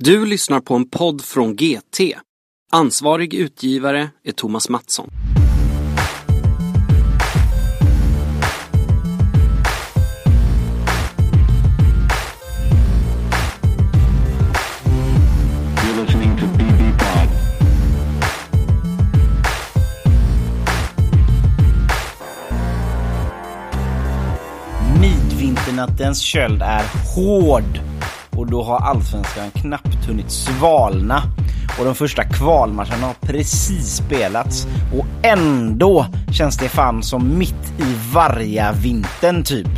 Du lyssnar på en podd från GT. Ansvarig utgivare är Thomas Mattsson. Midvinternattens köld är hård och då har allsvenskan knappt hunnit svalna och de första kvalmatcherna har precis spelats och ändå känns det fan som mitt i varje vintern typ.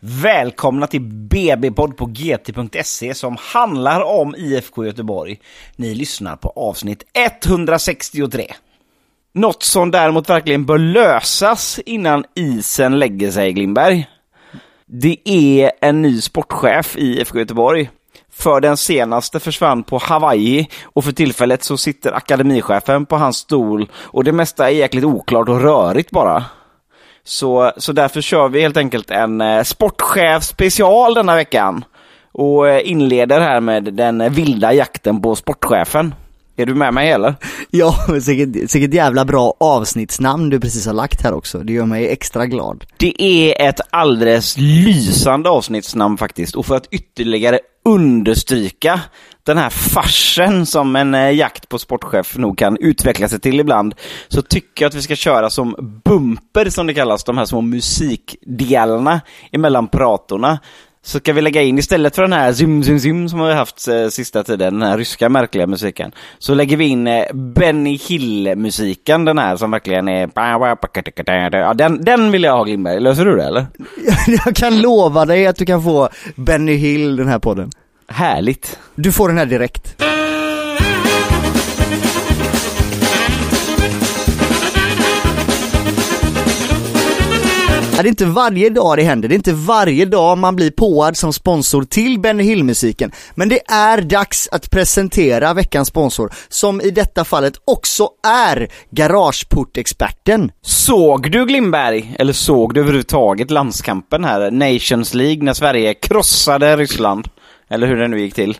Välkomna till BB-podd på gt.se som handlar om IFK Göteborg. Ni lyssnar på avsnitt 163. Något som däremot verkligen bör lösas innan isen lägger sig, Glimberg. Det är en ny sportchef i IFK Göteborg. För den senaste försvann på Hawaii och för tillfället så sitter akademichefen på hans stol och det mesta är jäkligt oklart och rörigt bara. Så, så därför kör vi helt enkelt en eh, sportchef special denna veckan. Och eh, inleder här med den vilda jakten på sportchefen. Är du med mig eller? Ja, säkert jävla bra avsnittsnamn du precis har lagt här också. Det gör mig extra glad. Det är ett alldeles lysande avsnittsnamn faktiskt. Och för att ytterligare understryka den här farsen som en eh, jakt på sportchef nog kan utveckla sig till ibland, så tycker jag att vi ska köra som bumper som det kallas, de här små musikdelarna emellan pratorna. Så ska vi lägga in istället för den här zym zym zym som vi har haft eh, sista tiden, den här ryska märkliga musiken, så lägger vi in eh, Benny Hill-musiken, den här som verkligen är... Ja, den, den vill jag ha Glimberg, löser du det eller? Jag kan lova dig att du kan få Benny Hill den här podden. Härligt. Du får den här direkt. Det är inte varje dag det händer, det är inte varje dag man blir påad som sponsor till Benny Hill-musiken. Men det är dags att presentera veckans sponsor, som i detta fallet också är Garageportexperten. Såg du Glimberg, eller såg du överhuvudtaget landskampen här, Nations League, när Sverige krossade Ryssland? Eller hur det nu gick till.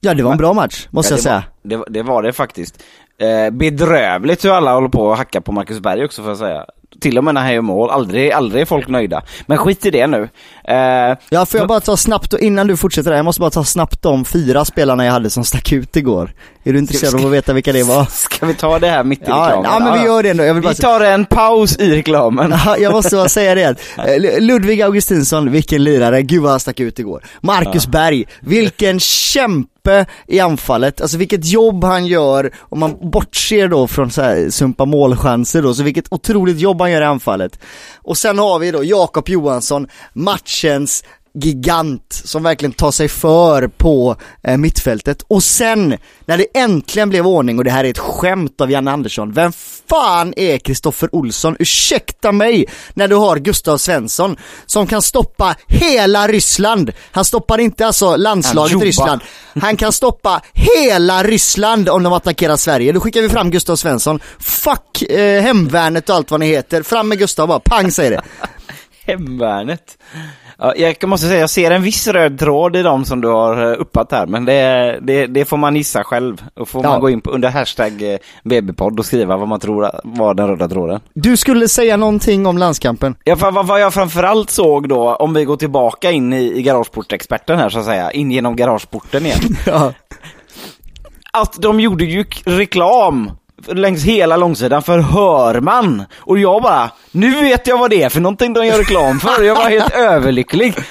Ja, det var en bra match, måste Ja, jag säga. Var, det, det var det faktiskt. Eh, bedrövligt hur alla håller på att hacka på Marcus Berg också får jag säga. Till och med när han gör mål, aldrig, aldrig är folk nöjda. Men skit i det nu. Eh, Ja, får jag bara ta snabbt, och innan du fortsätter där, jag måste bara ta snabbt de fyra spelarna jag hade som stack ut igår. Är du intresserad av att veta vilka det var? ska vi ta det här mitt i Ja, reklamen? ja, men vi gör det ändå. Vi tar en paus i reklamen. Ja, jag måste bara säga det. Eh, Ludvig Augustinsson, vilken lirare, gud vad han stack ut igår. Marcus Berg, vilken kämpe i anfallet, alltså vilket jobb han gör, om man bortser då från så här sumpa målchanser då, så vilket otroligt jobb han gör i anfallet. Och sen har vi då Jakob Johansson, matchens gigant som verkligen tar sig för på eh, mittfältet. Och sen, när det äntligen blev ordning, och det här är ett skämt av Janne Andersson, vem fan är Kristoffer Olsson? Ursäkta mig, när du har Gustav Svensson som kan stoppa hela Ryssland. Han stoppar inte alltså landslaget. Ryssland, han kan stoppa hela Ryssland om de attackerar Sverige. Då skickar vi fram Gustav Svensson. Fuck eh, hemvärnet och allt vad ni heter. Fram med Gustav bara, pang säger det. Hemvärnet. Ja, jag måste säga, jag ser en viss röd tråd i dem som du har eh, uppat här, men det, det, det får man gissa själv. Och får Ja. man gå in på under hashtag eh, BB-podd och skriva vad man tror var den röda tråden. Du skulle säga någonting om landskampen. Ja, för vad, vad jag framförallt såg då, om vi går tillbaka in i, i garageportexperten här så att säga, in genom garageporten igen. Ja. att de gjorde ju reklam längs hela långsidan för Hörman. Och jag bara, nu vet jag vad det är för någonting de gör reklam för. Jag var helt överlycklig.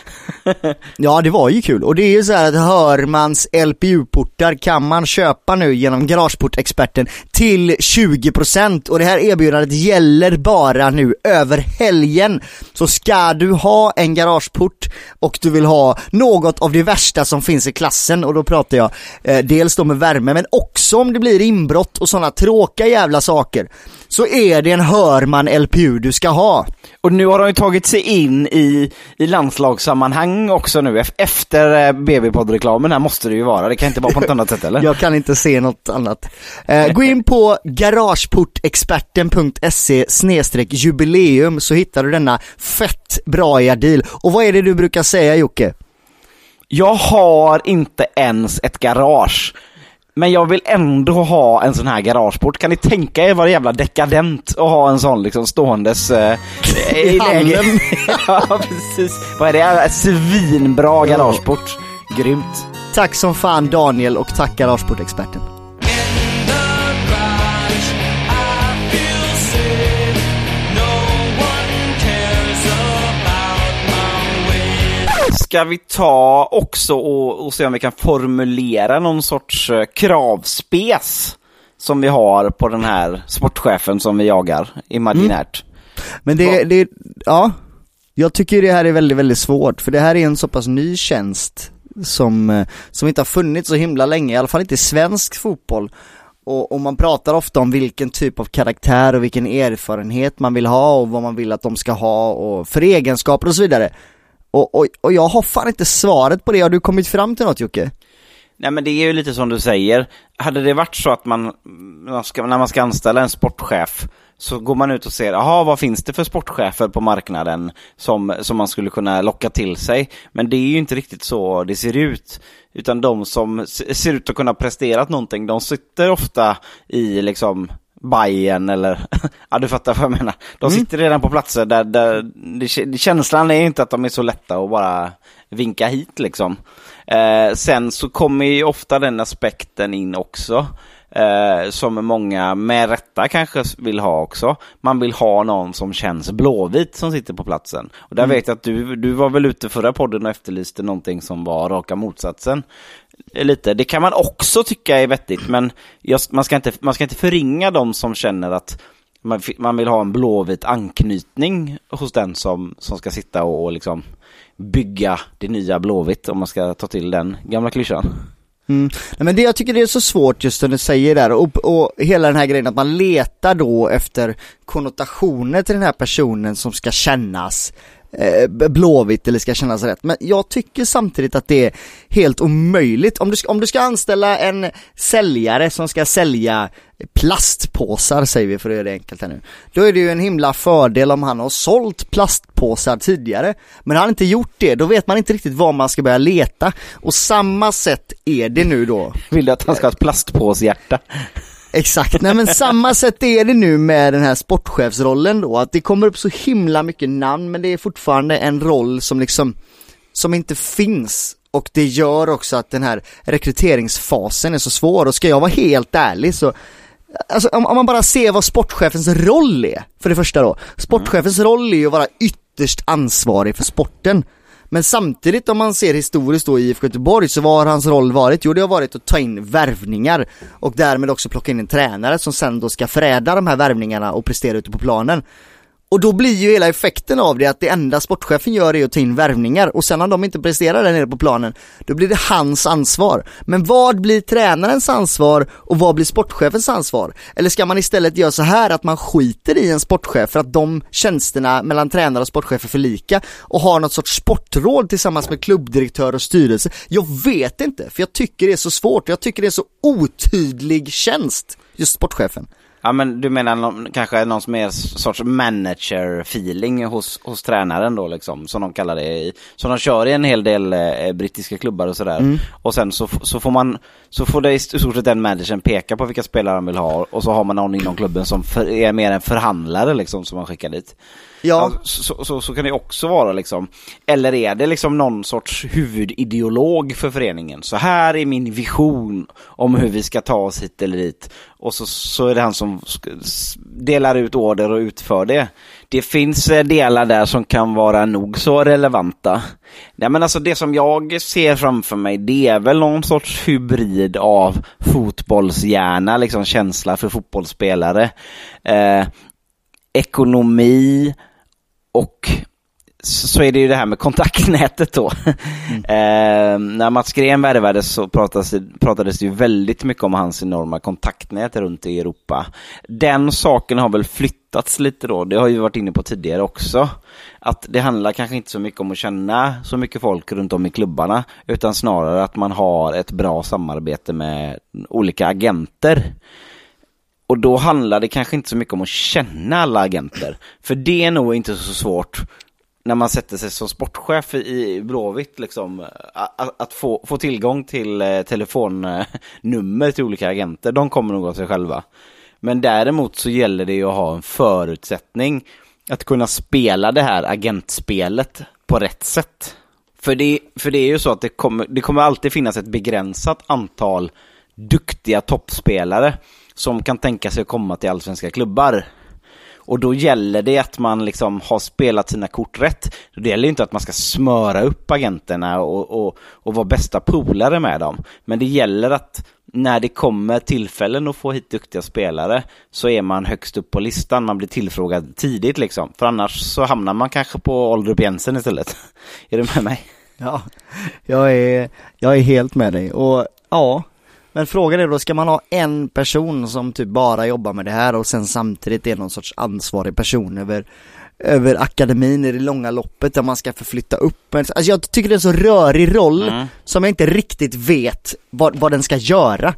Ja, det var ju kul. Och det är ju så här att Hörmans LPU-portar kan man köpa nu genom Garageportexperten till 20% och det här erbjudandet gäller bara nu över helgen. Så ska du ha en garageport och du vill ha något av det värsta som finns i klassen och då pratar jag eh, dels då med värme men också om det blir inbrott och sådana tråkiga jävla saker så är det en Hörman LPU du ska ha. Och nu har de ju tagit sig in i, i landslagssammanhang också nu. Ef- Efter eh, BB-poddreklamen här måste det ju vara. Det kan inte vara på något annat sätt eller? Jag kan inte se något annat. Eh, gå in på garageportexperten.se jubileum så hittar du denna fett bra deal. Och vad är det du brukar säga Jocke? Jag har inte ens ett garage. Men jag vill ändå ha en sån här garageport. Kan ni tänka er vad jävla dekadent att ha en sån liksom ståendes eh, I hallen. ja, precis. Vad är det? Svinbra garageport. Grymt. Tack som fan Daniel och tack Garageportexperten. Ska vi ta också och, och se om vi kan formulera någon sorts eh, kravspes som vi har på den här sportchefen som vi jagar imaginärt. Men det, det, ja. Jag tycker det här är väldigt, väldigt svårt för det här är en så pass ny tjänst som, eh, som inte har funnits så himla länge, i alla fall inte i svensk fotboll. Och, och man pratar ofta om vilken typ av karaktär och vilken erfarenhet man vill ha och vad man vill att de ska ha och för egenskaper och så vidare. Och, och, och jag har fan inte svaret på det, har du kommit fram till något Jocke? Nej men det är ju lite som du säger. Hade det varit så att man, man ska, när man ska anställa en sportchef så går man ut och ser, jaha vad finns det för sportchefer på marknaden som, som man skulle kunna locka till sig. Men det är ju inte riktigt så det ser ut. Utan de som ser ut att kunna presterat någonting, de sitter ofta i liksom Bayern eller, ja du fattar vad jag menar. De sitter redan på platser där, där det, kä- känslan är inte att de är så lätta att bara vinka hit liksom. Eh, sen så kommer ju ofta den aspekten in också. Eh, som många med rätta kanske vill ha också. Man vill ha någon som känns blåvit som sitter på platsen. Och där vet jag att du, du var väl ute förra podden och efterlyste någonting som var raka motsatsen. Lite. Det kan man också tycka är vettigt, men just, man, ska inte, man ska inte förringa de som känner att man, man vill ha en blåvit anknytning hos den som, som ska sitta och, och liksom bygga det nya Blåvitt, om man ska ta till den gamla klyschan. Mm. Nej, men det jag tycker det är så svårt just när du säger där och, och hela den här grejen att man letar då efter konnotationer till den här personen som ska kännas eh, blåvitt eller ska kännas rätt. Men jag tycker samtidigt att det är helt omöjligt. Om du, ska, om du ska anställa en säljare som ska sälja plastpåsar säger vi för att göra det enkelt här nu. Då är det ju en himla fördel om han har sålt plastpåsar tidigare. Men har han inte gjort det, då vet man inte riktigt var man ska börja leta. Och samma sätt är det nu då. Vill du att han ska ha ett plastpåshjärta? Exakt, nej men samma sätt är det nu med den här sportchefsrollen då, att det kommer upp så himla mycket namn men det är fortfarande en roll som liksom, som inte finns. Och det gör också att den här rekryteringsfasen är så svår och ska jag vara helt ärlig så Alltså om, om man bara ser vad sportchefens roll är, för det första då. Sportchefens roll är ju att vara ytterst ansvarig för sporten. Men samtidigt om man ser historiskt då i IFK Göteborg så vad har hans roll varit? Jo det har varit att ta in värvningar och därmed också plocka in en tränare som sen då ska förädla de här värvningarna och prestera ute på planen. Och då blir ju hela effekten av det att det enda sportchefen gör är att ta in värvningar och sen om de inte presterar där nere på planen, då blir det hans ansvar. Men vad blir tränarens ansvar och vad blir sportchefens ansvar? Eller ska man istället göra så här att man skiter i en sportchef för att de tjänsterna mellan tränare och sportchef är för lika och har något sorts sportråd tillsammans med klubbdirektör och styrelse? Jag vet inte, för jag tycker det är så svårt, och jag tycker det är så otydlig tjänst, just sportchefen. Ja men du menar någon, kanske någon som är sorts manager-feeling hos, hos tränaren då liksom, som de kallar det i, som de kör i en hel del eh, brittiska klubbar och sådär. Och sen så, så får man, så får det i stort sett den managern peka på vilka spelare han vill ha och så har man någon inom klubben som för, är mer en förhandlare liksom som man skickar dit. Ja, alltså, så, så, så kan det också vara liksom. Eller är det liksom någon sorts huvudideolog för föreningen? Så här är min vision om hur vi ska ta oss hit eller dit. Och så, så är det han som delar ut order och utför det. Det finns eh, delar där som kan vara nog så relevanta. Nej men alltså det som jag ser framför mig det är väl någon sorts hybrid av fotbollshjärna, liksom känsla för fotbollsspelare. Eh, ekonomi och så är det ju det här med kontaktnätet då. eh, när Mats Green värvades så pratades, pratades det ju väldigt mycket om hans enorma kontaktnät runt i Europa. Den saken har väl flyttats lite då, det har ju varit inne på tidigare också. Att det handlar kanske inte så mycket om att känna så mycket folk runt om i klubbarna, utan snarare att man har ett bra samarbete med olika agenter. Och då handlar det kanske inte så mycket om att känna alla agenter. För det är nog inte så svårt när man sätter sig som sportchef i Blåvitt, liksom, att, att få, få tillgång till eh, telefonnummer till olika agenter, de kommer nog av sig själva. Men däremot så gäller det ju att ha en förutsättning att kunna spela det här agentspelet på rätt sätt. För det, för det är ju så att det kommer, det kommer alltid finnas ett begränsat antal duktiga toppspelare som kan tänka sig att komma till allsvenska klubbar. Och då gäller det att man liksom har spelat sina kort rätt. Det gäller inte att man ska smöra upp agenterna och, och, och vara bästa polare med dem. Men det gäller att när det kommer tillfällen att få hit duktiga spelare så är man högst upp på listan. Man blir tillfrågad tidigt liksom. För annars så hamnar man kanske på Oldrup Jensen istället. är du med mig? Ja, jag är, jag är helt med dig och ja, men frågan är då, ska man ha en person som typ bara jobbar med det här och sen samtidigt är någon sorts ansvarig person över över akademin i det långa loppet där man ska förflytta upp Alltså jag tycker det är en så rörig roll Mm. som jag inte riktigt vet vad, vad den ska göra.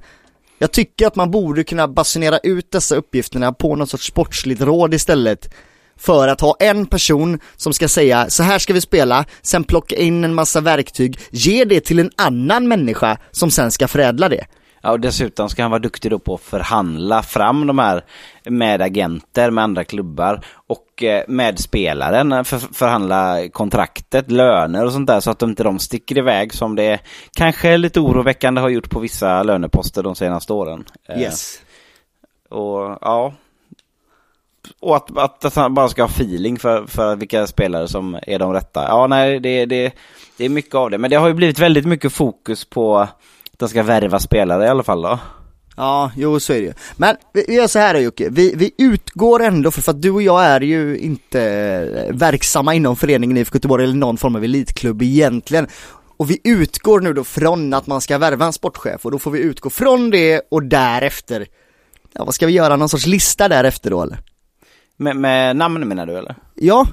Jag tycker att man borde kunna basunera ut dessa uppgifterna på något sorts sportsligt råd istället för att ha en person som ska säga så här ska vi spela, sen plocka in en massa verktyg, ge det till en annan människa som sen ska förädla det. Ja, och dessutom ska han vara duktig då på att förhandla fram de här med agenter, med andra klubbar och eh, med spelaren, för, förhandla kontraktet, löner och sånt där så att de inte de sticker iväg som det kanske lite oroväckande har gjort på vissa löneposter de senaste åren. Eh, Yes. Och ja. Och att, att, att han bara ska ha feeling för, för vilka spelare som är de rätta. Ja, nej, det, det, det är mycket av det. Men det har ju blivit väldigt mycket fokus på de ska värva spelare i alla fall då. Ja, jo så är det ju. Men vi gör så här då Jocke, vi, vi utgår ändå, för, för att du och jag är ju inte eh, verksamma inom föreningen IFK Göteborg eller någon form av elitklubb egentligen. Och vi utgår nu då från att man ska värva en sportchef och då får vi utgå från det och därefter, ja vad ska vi göra, någon sorts lista därefter då eller? Med, med namn menar du eller? Ja,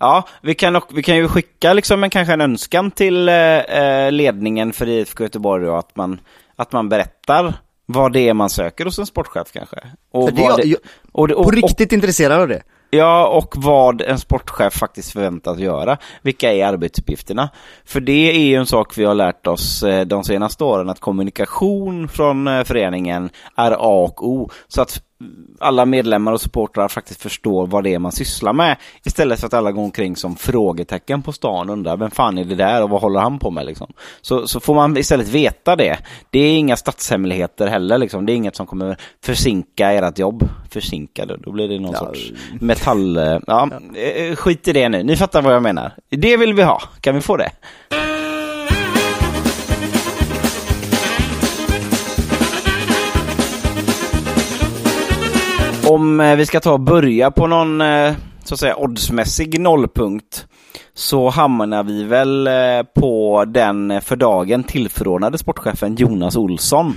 Ja, vi kan, och, vi kan ju skicka liksom en, kanske en önskan till eh, eh, ledningen för IFK Göteborg då, att man, att man berättar vad det är man söker hos en sportchef kanske. Och För det- jag- och, det- och, på och, riktigt intresserad av det. Ja, och vad en sportchef faktiskt förväntas göra. Vilka är arbetsuppgifterna? För det är ju en sak vi har lärt oss eh, de senaste åren, att kommunikation från eh, föreningen är A och O. Så att alla medlemmar och supportrar faktiskt förstår vad det är man sysslar med. Istället för att alla går omkring som frågetecken på stan och undrar vem fan är det där och vad håller han på med liksom. Så, så får man istället veta det. Det är inga statshemligheter heller liksom. Det är inget som kommer försinka ert jobb. Försinka det, då blir det någon Ja. sorts metall... eh, Ja, eh, skit i det nu. Ni fattar vad jag menar. Det vill vi ha. Kan vi få det? Om eh, vi ska ta och börja på någon, eh, så att säga, oddsmässig nollpunkt så hamnar vi väl eh, på den för dagen tillförordnade sportchefen Jonas Olsson.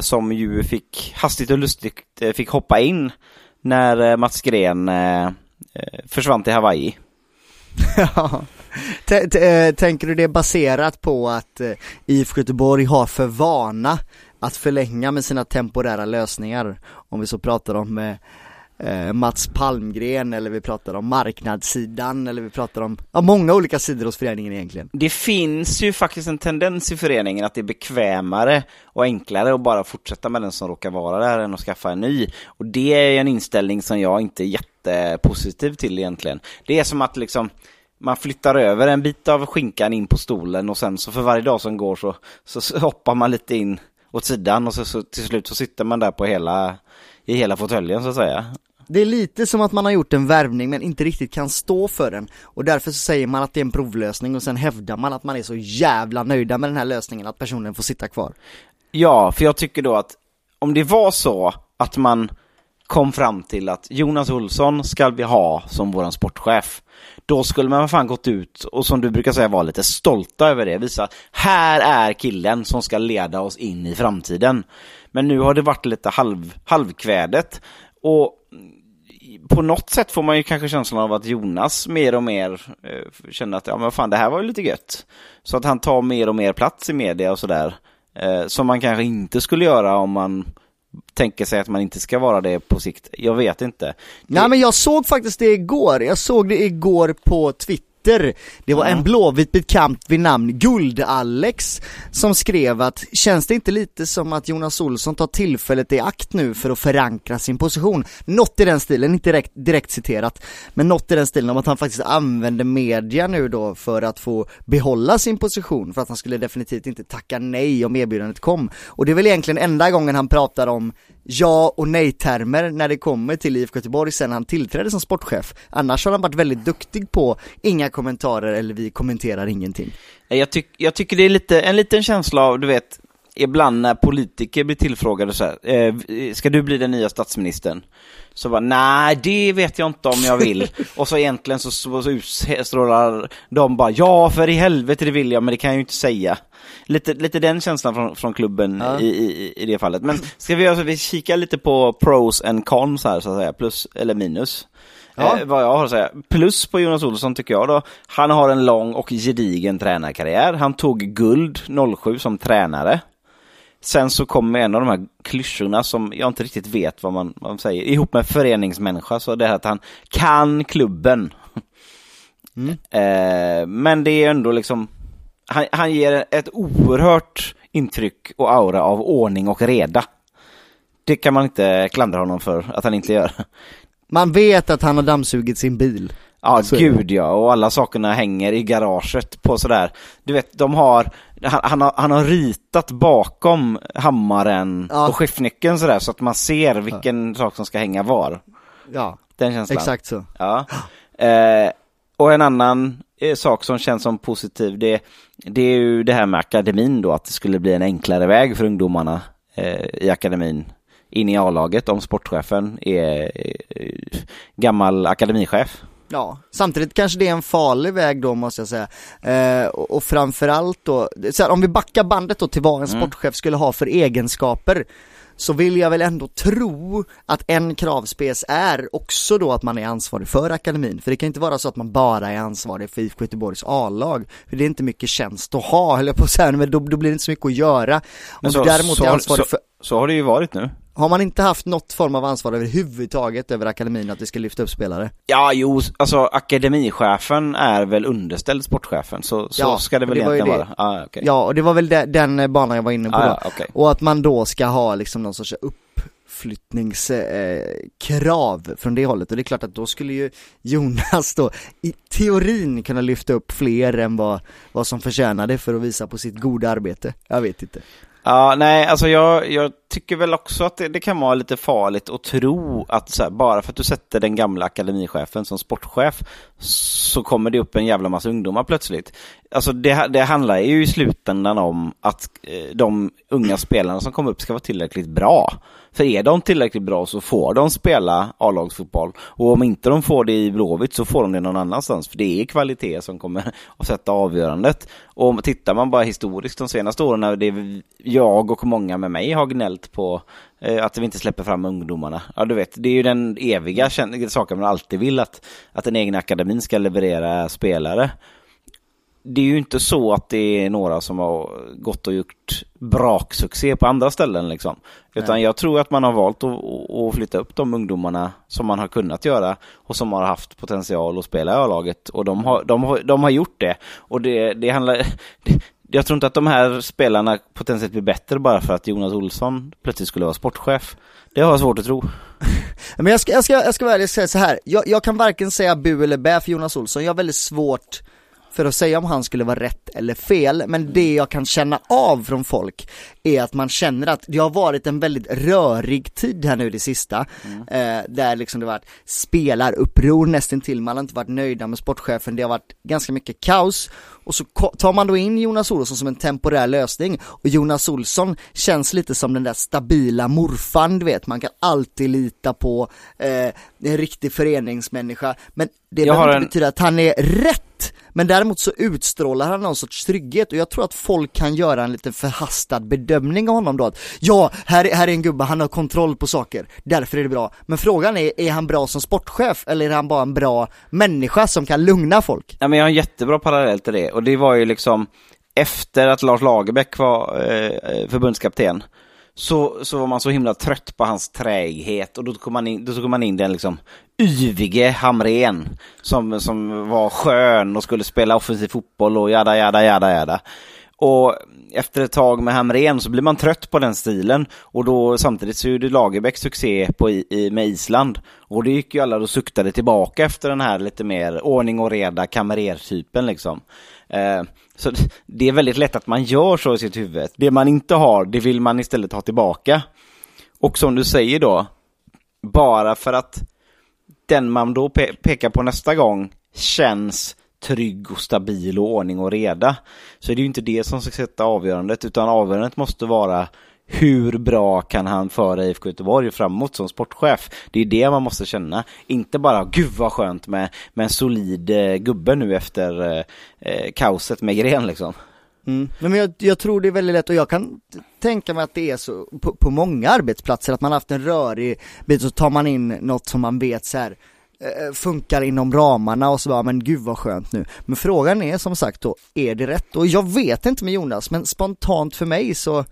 Som ju fick, hastigt och lustigt, fick hoppa in när Mats Gren försvann till Hawaii. Ja. Tänker du det baserat på att IFK Göteborg har för vana att förlänga med sina temporära lösningar? Om vi så pratar om eh, eh, Mats Palmgren eller vi pratar om marknadssidan eller vi pratar om, ja många olika sidor hos föreningen egentligen. Det finns ju faktiskt en tendens i föreningen att det är bekvämare och enklare att bara fortsätta med den som råkar vara där än att skaffa en ny. Och det är en inställning som jag inte är jättepositiv till egentligen. Det är som att liksom man flyttar över en bit av skinkan in på stolen och sen så för varje dag som går så, så, så hoppar man lite in åt sidan och så, så till slut så sitter man där på hela, i hela fåtöljen så att säga. Det är lite som att man har gjort en värvning men inte riktigt kan stå för den och därför så säger man att det är en provlösning och sen hävdar man att man är så jävla nöjda med den här lösningen att personen får sitta kvar. Ja, för jag tycker då att om det var så att man kom fram till att Jonas Olsson ska vi ha som våran sportchef. Då skulle man fan gått ut och som du brukar säga vara lite stolta över det. Visa att här är killen som ska leda oss in i framtiden. Men nu har det varit lite halv, halvkvädet. Och på något sätt får man ju kanske känslan av att Jonas mer och mer eh, känner att ja men fan det här var ju lite gött. Så att han tar mer och mer plats i media och sådär. Eh, som man kanske inte skulle göra om man tänker sig att man inte ska vara det på sikt. Jag vet inte. Nej men jag såg faktiskt det igår, jag såg det igår på Twitter det var en blåvit bekant vid namn Guld-Alex som skrev att känns det inte lite som att Jonas Olsson tar tillfället i akt nu för att förankra sin position? Något i den stilen, inte direkt, direkt citerat, men något i den stilen om att han faktiskt använder media nu då för att få behålla sin position för att han skulle definitivt inte tacka nej om erbjudandet kom. Och det är väl egentligen enda gången han pratar om ja och nej-termer när det kommer till IFK Göteborg sen han tillträdde som sportchef. Annars har han varit väldigt duktig på inga kommentarer eller vi kommenterar ingenting. Jag, tyck, jag tycker det är lite, en liten känsla av, du vet, ibland när politiker blir tillfrågade så här, eh, ska du bli den nya statsministern? Så bara, nej det vet jag inte om jag vill. och så egentligen så, så, så utstrålar de bara, ja för i helvete det vill jag, men det kan jag ju inte säga. Lite, lite den känslan från, från klubben Ja. i, i, i det fallet. Men ska vi göra så att vi kikar lite på pros and cons här så att säga, plus eller minus. Ja. Eh, vad jag har att säga. Plus på Jonas Olsson tycker jag då. Han har en lång och gedigen tränarkarriär. Han tog guld 07 som tränare. Sen så kommer en av de här klyschorna som jag inte riktigt vet vad man, vad man säger. Ihop med föreningsmänniska så det här att han kan klubben. Eh, men det är ändå liksom, han, han ger ett oerhört intryck och aura av ordning och reda. Det kan man inte klandra honom för att han inte gör. Man vet att han har dammsugit sin bil. Ja, Så gud ja. Och alla sakerna hänger i garaget på sådär. Du vet, de har, han, han, har, han har ritat bakom hammaren Ja. och skiftnyckeln sådär så att man ser vilken sak som ska hänga var. Ja, Den känslan. exakt så. Ja. Eh, och en annan sak som känns som positiv, det, det är ju det här med akademin då, att det skulle bli en enklare väg för ungdomarna eh, i akademin in i A-laget om sportchefen är eh, gammal akademichef. Ja, samtidigt kanske det är en farlig väg då måste jag säga. Eh, och, och framförallt då, här, om vi backar bandet då till vad en sportchef skulle ha för egenskaper så vill jag väl ändå tro att en kravspec är också då att man är ansvarig för akademin. För det kan inte vara så att man bara är ansvarig för IFK Göteborgs A-lag. För det är inte mycket tjänst att ha, eller på att säga, men då, då blir det inte så mycket att göra. Om du däremot är har- ansvarig så, för så har det ju varit nu. Har man inte haft något form av ansvar överhuvudtaget över akademin att vi ska lyfta upp spelare? Ja, jo, alltså akademichefen är väl underställd sportchefen, så, så Ja, ska det väl det var egentligen det. vara. Ah, okay. Ja, och det var väl de, den banan jag var inne på Ah, då. ja, okej. Och att man då ska ha liksom någon sorts uppflyttningskrav eh, från det hållet. Och det är klart att då skulle ju Jonas då i teorin kunna lyfta upp fler än vad, vad som förtjänade för att visa på sitt goda arbete. Jag vet inte. Ja, nej, alltså jag, jag tycker väl också att det, det kan vara lite farligt att tro att så här, bara för att du sätter den gamla akademichefen som sportchef så kommer det upp en jävla massa ungdomar plötsligt. Alltså det, det handlar ju i slutändan om att eh, de unga spelarna som kommer upp ska vara tillräckligt bra. För är de tillräckligt bra så får de spela A-lagsfotboll. Och om inte de får det i Blåvitt så får de det någon annanstans. För det är kvalitet som kommer att sätta avgörandet. Och om- tittar man bara historiskt de senaste åren när det är jag och många med mig har gnällt på eh, att vi inte släpper fram ungdomarna. Ja, du vet, det är ju den eviga saken man alltid vill att, att den egna akademin ska leverera spelare det är ju inte så att det är några som har gått och gjort braksuccé på andra ställen liksom. Utan Nej. jag tror att man har valt att, att flytta upp de ungdomarna som man har kunnat göra och som har haft potential att spela i A-laget. Och de har, de, har, de har gjort det. Och det, det handlar... Det, jag tror inte att de här spelarna potentiellt blir bättre bara för att Jonas Olsson plötsligt skulle vara sportchef. Det har jag svårt att tro. Men jag ska, jag ska, jag ska vara ärlig och säga så här. Jag, jag kan varken säga bu eller bä för Jonas Olsson. Jag har väldigt svårt för att säga om han skulle vara rätt eller fel, men det jag kan känna av från folk är att man känner att det har varit en väldigt rörig tid här nu det sista, eh, där liksom det varit spelaruppror nästintill, man har inte varit nöjda med sportchefen, det har varit ganska mycket kaos, och så tar man då in Jonas Olsson som en temporär lösning, och Jonas Olsson känns lite som den där stabila morfan, du vet, man kan alltid lita på, eh, en riktig föreningsmänniska, men det Jag behöver inte en- betyda att han är rätt, men däremot så utstrålar han någon sorts trygghet. Och jag tror att folk kan göra en lite förhastad bedömning av honom då. Att ja, här, är- här är en gubbe, han har kontroll på saker, därför är det bra. Men frågan är, är han bra som sportchef? Eller är han bara en bra människa som kan lugna folk? Ja, men jag har en jättebra parallell till det och det var ju liksom efter att Lars Lagerbäck var eh, förbundskapten så, så var man så himla trött på hans träghet och då tog man in, då tog man in den liksom yvige Hamrén som, som var skön och skulle spela offensiv fotboll och jada, jada, jada, jada. Och efter ett tag med Hamrén så blir man trött på den stilen och då samtidigt så gjorde Lagerbäck succé på, i, med Island. Och det gick ju alla och suktade tillbaka efter den här lite mer ordning och reda kamerertypen liksom. Eh, så det är väldigt lätt att man gör så i sitt huvud. Det man inte har, det vill man istället ha tillbaka. Och som du säger då, bara för att den man då pe pekar på nästa gång känns trygg och stabil och ordning och reda. Så är det ju inte det som ska sätta avgörandet, utan avgörandet måste vara hur bra kan han föra IFK Göteborg framåt som sportchef? Det är det man måste känna. Inte bara, gud vad skönt med, med en solid eh, gubbe nu efter eh, eh kaoset med Gren liksom. Mm. Men jag, jag, tror det är väldigt lätt och jag kan tänka mig att det är så på, på många arbetsplatser att man haft en rörig bit så tar man in något som man vet så här eh, funkar inom ramarna och så bara, men gud vad skönt nu. Men frågan är som sagt då, är det rätt? Och jag vet inte med Jonas, men spontant för mig så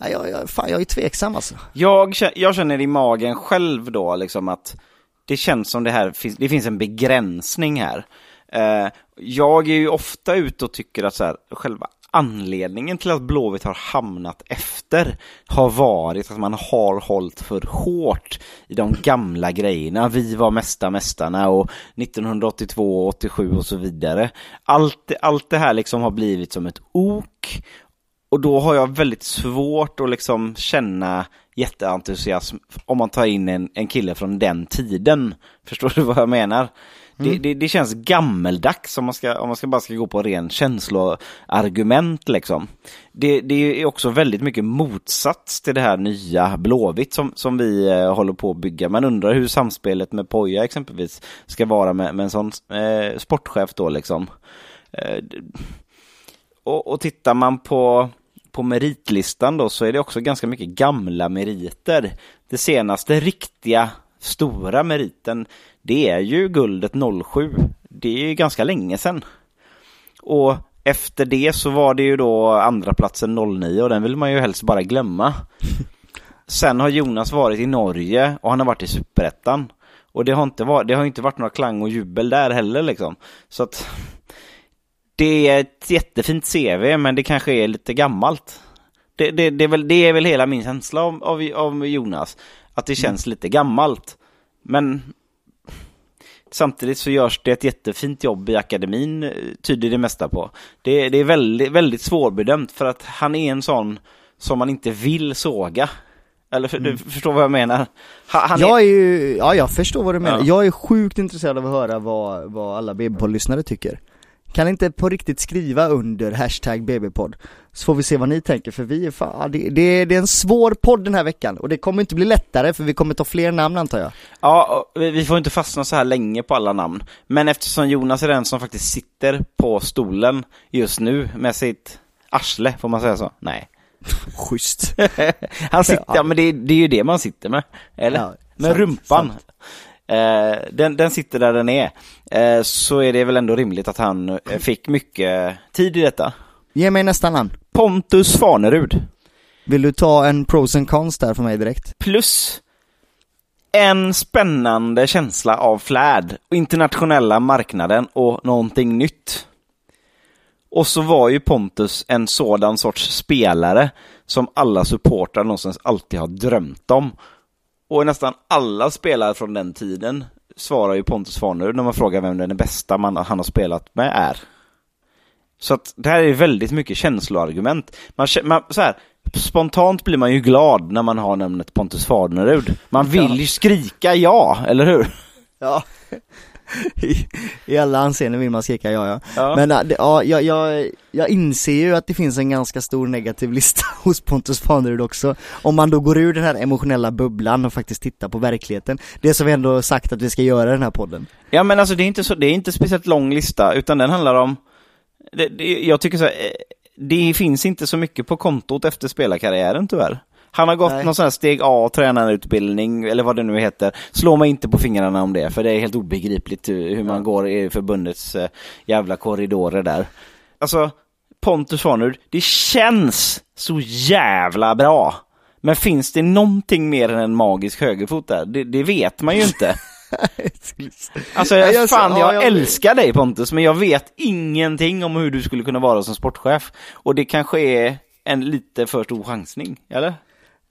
Nej, jag, jag, fan, jag är tveksam alltså. Jag, jag känner i magen själv då liksom att det känns som det här, det finns en begränsning här. Eh, jag är ju ofta ute och tycker att så här, själva anledningen till att Blåvitt har hamnat efter har varit att man har hållit för hårt i de gamla grejerna. Vi var mesta mästarna och 1982, 87 och så vidare. Allt, allt det här liksom har blivit som ett ok och då har jag väldigt svårt att liksom känna jätteentusiasm om man tar in en, en kille från den tiden. Förstår du vad jag menar? Mm. Det, det, det, känns gammeldags om man, ska, om man ska bara ska gå på ren känsloargument liksom. Det, det är också väldigt mycket motsats till det här nya Blåvitt som, som vi eh, håller på att bygga. Man undrar hur samspelet med Poja exempelvis ska vara med, med en sån eh, sportchef då liksom. Eh, och, och tittar man på på meritlistan då så är det också ganska mycket gamla meriter. Det senaste riktiga stora meriten det är ju guldet 07. Det är ju ganska länge sedan. Och efter det så var det ju då andra platsen 09 och den vill man ju helst bara glömma. Sen har Jonas varit i Norge och han har varit i Superettan. Och det har inte varit, det har inte varit några klang och jubel där heller liksom. Så att det är ett jättefint CV, men det kanske är lite gammalt. Det, det, det, är, väl, det är väl hela min känsla av, av, av Jonas, att det känns mm. lite gammalt. Men samtidigt så görs det ett jättefint jobb i akademin, tyder det mesta på. Det, det är väldigt, väldigt svårbedömt för att han är en sån som man inte vill såga. Eller för, mm. du förstår vad jag menar? Han jag är ju, ja jag förstår vad du menar. Ja. Jag är sjukt intresserad av att höra vad, vad alla BB-podd-lyssnare tycker. Kan inte på riktigt skriva under hashtag BB-podd Så får vi se vad ni tänker för vi är fan, det, det, det är en svår podd den här veckan. Och det kommer inte bli lättare för vi kommer ta fler namn antar jag. Ja, vi får inte fastna så här länge på alla namn. Men eftersom Jonas är den som faktiskt sitter på stolen just nu med sitt arsle, får man säga så? Nej. Schysst. Han sitter, ja men det, det, är ju det man sitter med, eller? Ja, med sant, rumpan. sant. Eh, den, den sitter där den är. Eh, så är det väl ändå rimligt att han eh, fick mycket tid i detta. Ge mig nästa namn. Pontus Fanerud. Vill du ta en pros and cons där för mig direkt? Plus en spännande känsla av flärd, internationella marknaden och någonting nytt. Och så var ju Pontus en sådan sorts spelare som alla supportrar någonstans alltid har drömt om och nästan alla spelare från den tiden svarar ju Pontus Farnerud när man frågar vem den bästa man, han har spelat med är. Så att det här är väldigt mycket känsloargument. Man, man, så här, spontant blir man ju glad när man har namnet Pontus Farnerud. Man vill ju skrika ja, eller hur? Ja. I, I alla anseenden vill man skrika ja, ja. ja. Men äh, ja, jag, jag, jag inser ju att det finns en ganska stor negativ lista hos Pontus Farnerud också. Om man då går ur den här emotionella bubblan och faktiskt tittar på verkligheten. Det som vi ändå sagt att vi ska göra i den här podden. Ja men alltså det är inte så, det är inte speciellt lång lista, utan den handlar om det, det, jag tycker så här, eh, det finns inte så mycket på kontot efter spelarkarriären tyvärr. Han har gått Nej. någon sån här steg A tränarutbildning, eller vad det nu heter. Slå mig inte på fingrarna om det, för det är helt obegripligt hur man ja. går i förbundets äh, jävla korridorer där. Alltså, Pontus Farnerud, det känns så jävla bra Men finns det någonting mer än en magisk högerfot där? Det, det vet man ju inte. Alltså Ja, jag- fan, ja, jag jag- älskar dig Pontus, men jag vet ingenting om hur du skulle kunna vara som sportchef. Och det kanske är en lite för stor chansning, eller?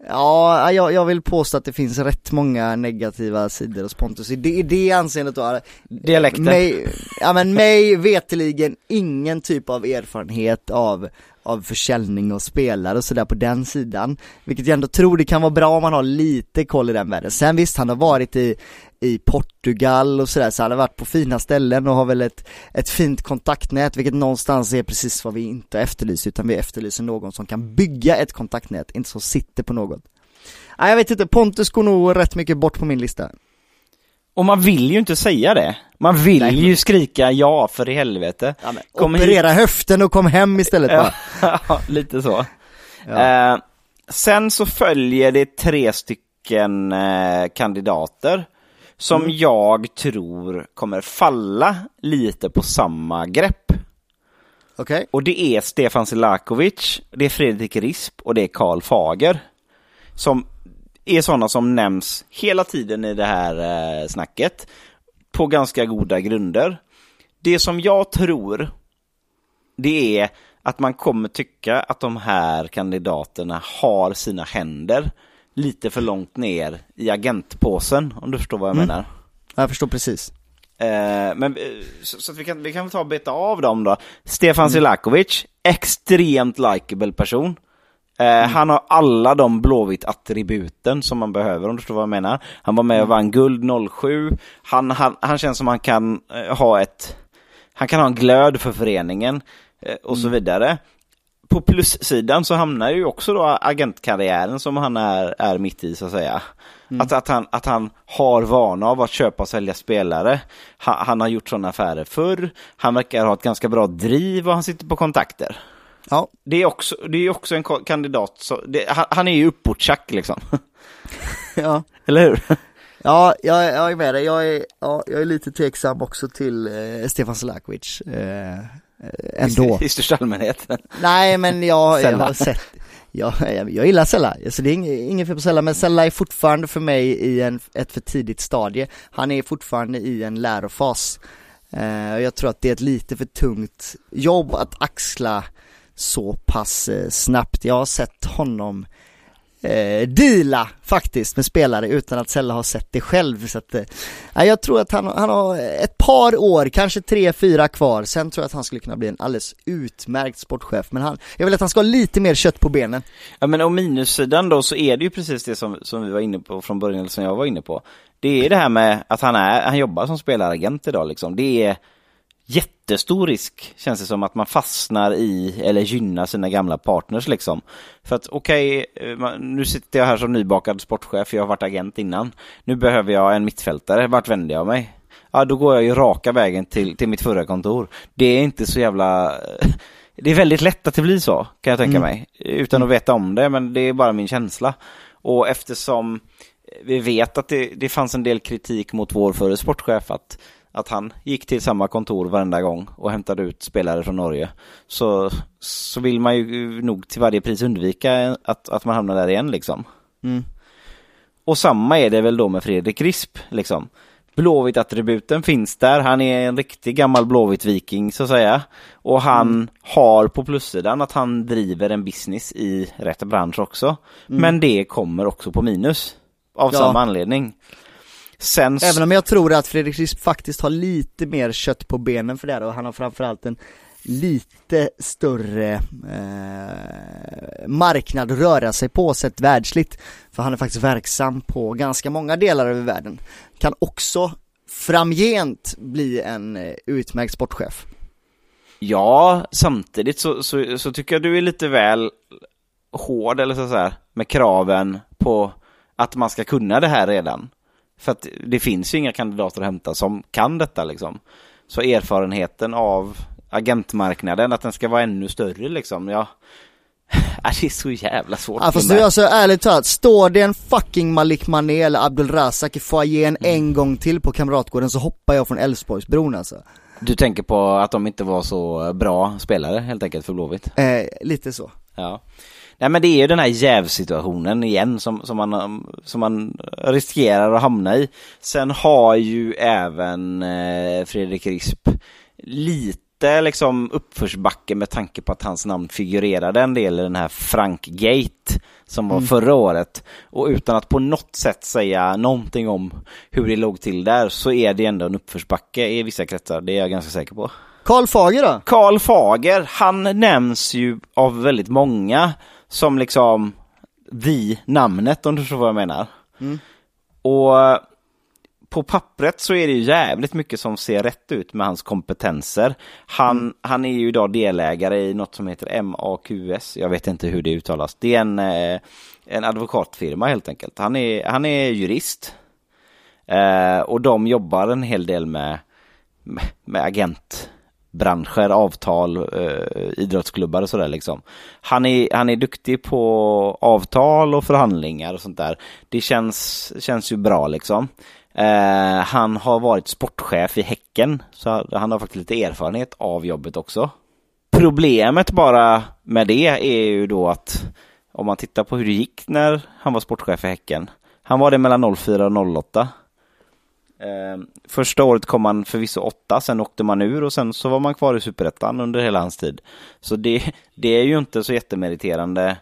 Ja, jag, jag vill påstå att det finns rätt många negativa sidor hos Pontus. I det, i det anseendet då, Dialekter. mig, ja men mig veteligen ingen typ av erfarenhet av, av försäljning och spelare och sådär på den sidan. Vilket jag ändå tror det kan vara bra om man har lite koll i den världen. Sen visst, han har varit i, i Portugal och sådär, så han har varit på fina ställen och har väl ett, ett fint kontaktnät, vilket någonstans är precis vad vi inte efterlyser, utan vi efterlyser någon som kan bygga ett kontaktnät, inte som sitter på något. Nej, jag vet inte, Pontus går nog rätt mycket bort på min lista. Och man vill ju inte säga det. Man vill Nej. ju skrika ja för i helvete. Kom hit. Operera höften och kom hem istället bara. Ja, lite så. Ja. Eh, sen så följer det tre stycken eh, kandidater som Mm. jag tror kommer falla lite på samma grepp. Okej? Och det är Stefan Selakovic, det är Fredrik Risp och det är Karl Fager. Som är sådana som nämns hela tiden i det här eh, snacket. På ganska goda grunder. Det som jag tror, det är att man kommer tycka att de här kandidaterna har sina händer lite för långt ner i agentpåsen, om du förstår vad jag Mm. menar. Jag förstår precis. Eh, men, eh, så, så vi kan, vi kan ta och beta av dem då. Stefan Selakovic, extremt likable person. Eh, Han har alla de Blåvitt-attributen som man behöver om du förstår vad jag menar. Han var med och vann guld 07. Han, han, han känns som han kan eh, ha ett, han kan ha en glöd för föreningen eh, och så vidare. På plussidan så hamnar ju också då agentkarriären som han är, är mitt i så att säga. Att, att, han, att han har vana av att köpa och sälja spelare. Han, han har gjort sådana affärer förr. Han verkar ha ett ganska bra driv och han sitter på kontakter. Ja, Det är också, det är också en kandidat, så, det, han, han är ju uppåttjack liksom. ja. Eller hur? Ja, jag, jag är med dig. Jag är, ja, jag är lite tveksam också till eh, Stefan Selakovic. Eh, ändå. I, I största allmänhet. Nej men jag, jag har sett, jag, jag, jag gillar Sella, alltså det är inget, inget fel på Sella, men Sella är fortfarande för mig i en, ett för tidigt stadie. Han är fortfarande i en lärofas. Eh, och jag tror att det är ett lite för tungt jobb att axla så pass eh, snabbt. Jag har sett honom eh, deala faktiskt med spelare utan att Sella har sett det själv. Så att, eh, nej, jag tror att han, han har ett par år, kanske tre, fyra kvar. Sen tror jag att han skulle kunna bli en alldeles utmärkt sportchef. Men han, jag vill att han ska ha lite mer kött på benen. Ja men och minussidan då så är det ju precis det som, som vi var inne på från början, eller som jag var inne på. Det är det här med att han är, han jobbar som spelaragent idag liksom. Det är jättestor risk, känns det som, att man fastnar i eller gynnar sina gamla partners liksom. För att okej, eh, man- nu sitter jag här som nybakad sportchef, jag har varit agent innan. Nu behöver jag en mittfältare, vart vänder jag mig? Ja, då går jag ju raka vägen till, till mitt förra kontor. Det är inte så jävla... Det är väldigt lätt att det blir så, kan jag tänka Mm. mig. Utan att veta om det, men det är bara min känsla. Och eftersom vi vet att det, det fanns en del kritik mot vår förre sportchef att, att han gick till samma kontor varenda gång och hämtade ut spelare från Norge. Så, så vill man ju nog till varje pris undvika att, att man hamnar där igen liksom. Mm. Och samma är det väl då med Fredrik Risp liksom. Blåvitt-attributen finns där, han är en riktig gammal Blåvitt-viking så att säga. Och han har på plussidan att han driver en business i rätt bransch också. Men det kommer också på minus. Av Ja. samma anledning. Sen Även om jag tror att Fredrik Risp faktiskt har lite mer kött på benen för det här och han har framförallt en lite större eh, marknad att röra sig på sett världsligt. För han är faktiskt verksam på ganska många delar över världen. Kan också framgent bli en eh, utmärkt sportchef. Ja, samtidigt så, så, så tycker jag du är lite väl hård eller så säga, med kraven på att man ska kunna det här redan. För att det finns ju inga kandidater att hämta som kan detta liksom. Så erfarenheten av agentmarknaden, att den ska vara ännu större liksom, ja. Det är så jävla svårt. Ja, fast med. du alltså ärligt talat, står det en fucking Malik Mané eller Abdul Razak i foajén Mm. en gång till på Kamratgården så hoppar jag från Älvsborgsbron alltså. Du tänker på att de inte var så bra spelare helt enkelt för Blåvitt? Eh, lite så. Ja. Nej men det är ju den här jävsituationen igen som, som, man, som man riskerar att hamna i. Sen har ju även eh, Fredrik Risp lite liksom uppförsbacke med tanke på att hans namn figurerade en del i den här Frank Gate som var förra året. Och utan att på något sätt säga någonting om hur det låg till där så är det ändå en uppförsbacke i vissa kretsar, det är jag ganska säker på. Karl Fager då? Karl Fager, han nämns ju av väldigt många som liksom the namnet om du förstår vad jag menar. Och på pappret så är det ju jävligt mycket som ser rätt ut med hans kompetenser. Han, han är ju idag delägare i något som heter MAQS. Jag vet inte hur det uttalas. Det är en, eh, en advokatfirma helt enkelt. Han är, han är jurist. Eh, och de jobbar en hel del med, med, med branscher, avtal, eh, idrottsklubbar och sådär liksom. Han är, han är duktig på avtal och förhandlingar och sånt där. Det känns, känns ju bra liksom. Eh, han har varit sportchef i Häcken, så han har faktiskt lite erfarenhet av jobbet också. Problemet bara med det är ju då att om man tittar på hur det gick när han var sportchef i Häcken. Han var det mellan 04 och 08. Eh, första året kom han förvisso åtta, sen åkte man ur och sen så var man kvar i superettan under hela hans tid. Så det, det är ju inte så jättemeriterande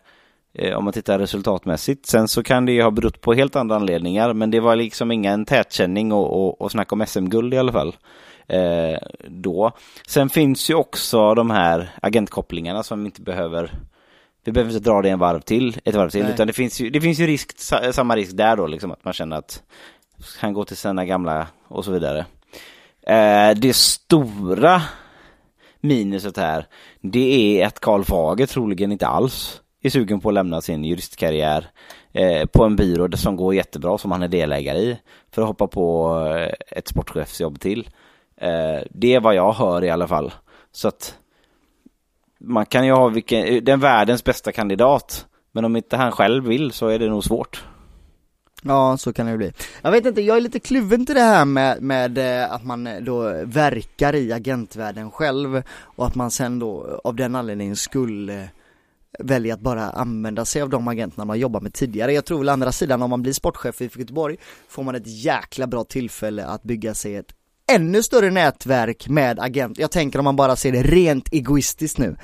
eh, om man tittar resultatmässigt. Sen så kan det ju ha berott på helt andra anledningar, men det var liksom ingen tätkänning och, och, och snacka om SM-guld i alla fall. Eh, då. Sen finns ju också de här agentkopplingarna som inte behöver vi behöver inte dra det en varv till, ett varv till, Nej. utan det finns ju, det finns ju risk, sa- samma risk där då liksom, att man känner att han går till sina gamla och så vidare. Eh, det stora minuset här, det är att Karl Fager troligen inte alls är sugen på att lämna sin juristkarriär eh, på en byrå som går jättebra, som han är delägare i, för att hoppa på eh, ett sportchefsjobb till. Eh, det är vad jag hör i alla fall. Så att man kan ju ha vilken, den världens bästa kandidat, men om inte han själv vill så är det nog svårt. Ja, så kan det bli. Jag vet inte, jag är lite kluven till det här med, med eh, att man eh, då verkar i agentvärlden själv och att man sen då eh, av den anledningen skulle välja att bara använda sig av de agenterna man jobbat med tidigare. Jag tror väl andra sidan om man blir sportchef i Göteborg får man ett jäkla bra tillfälle att bygga sig ett ännu större nätverk med agent. Jag tänker om man bara ser det rent egoistiskt nu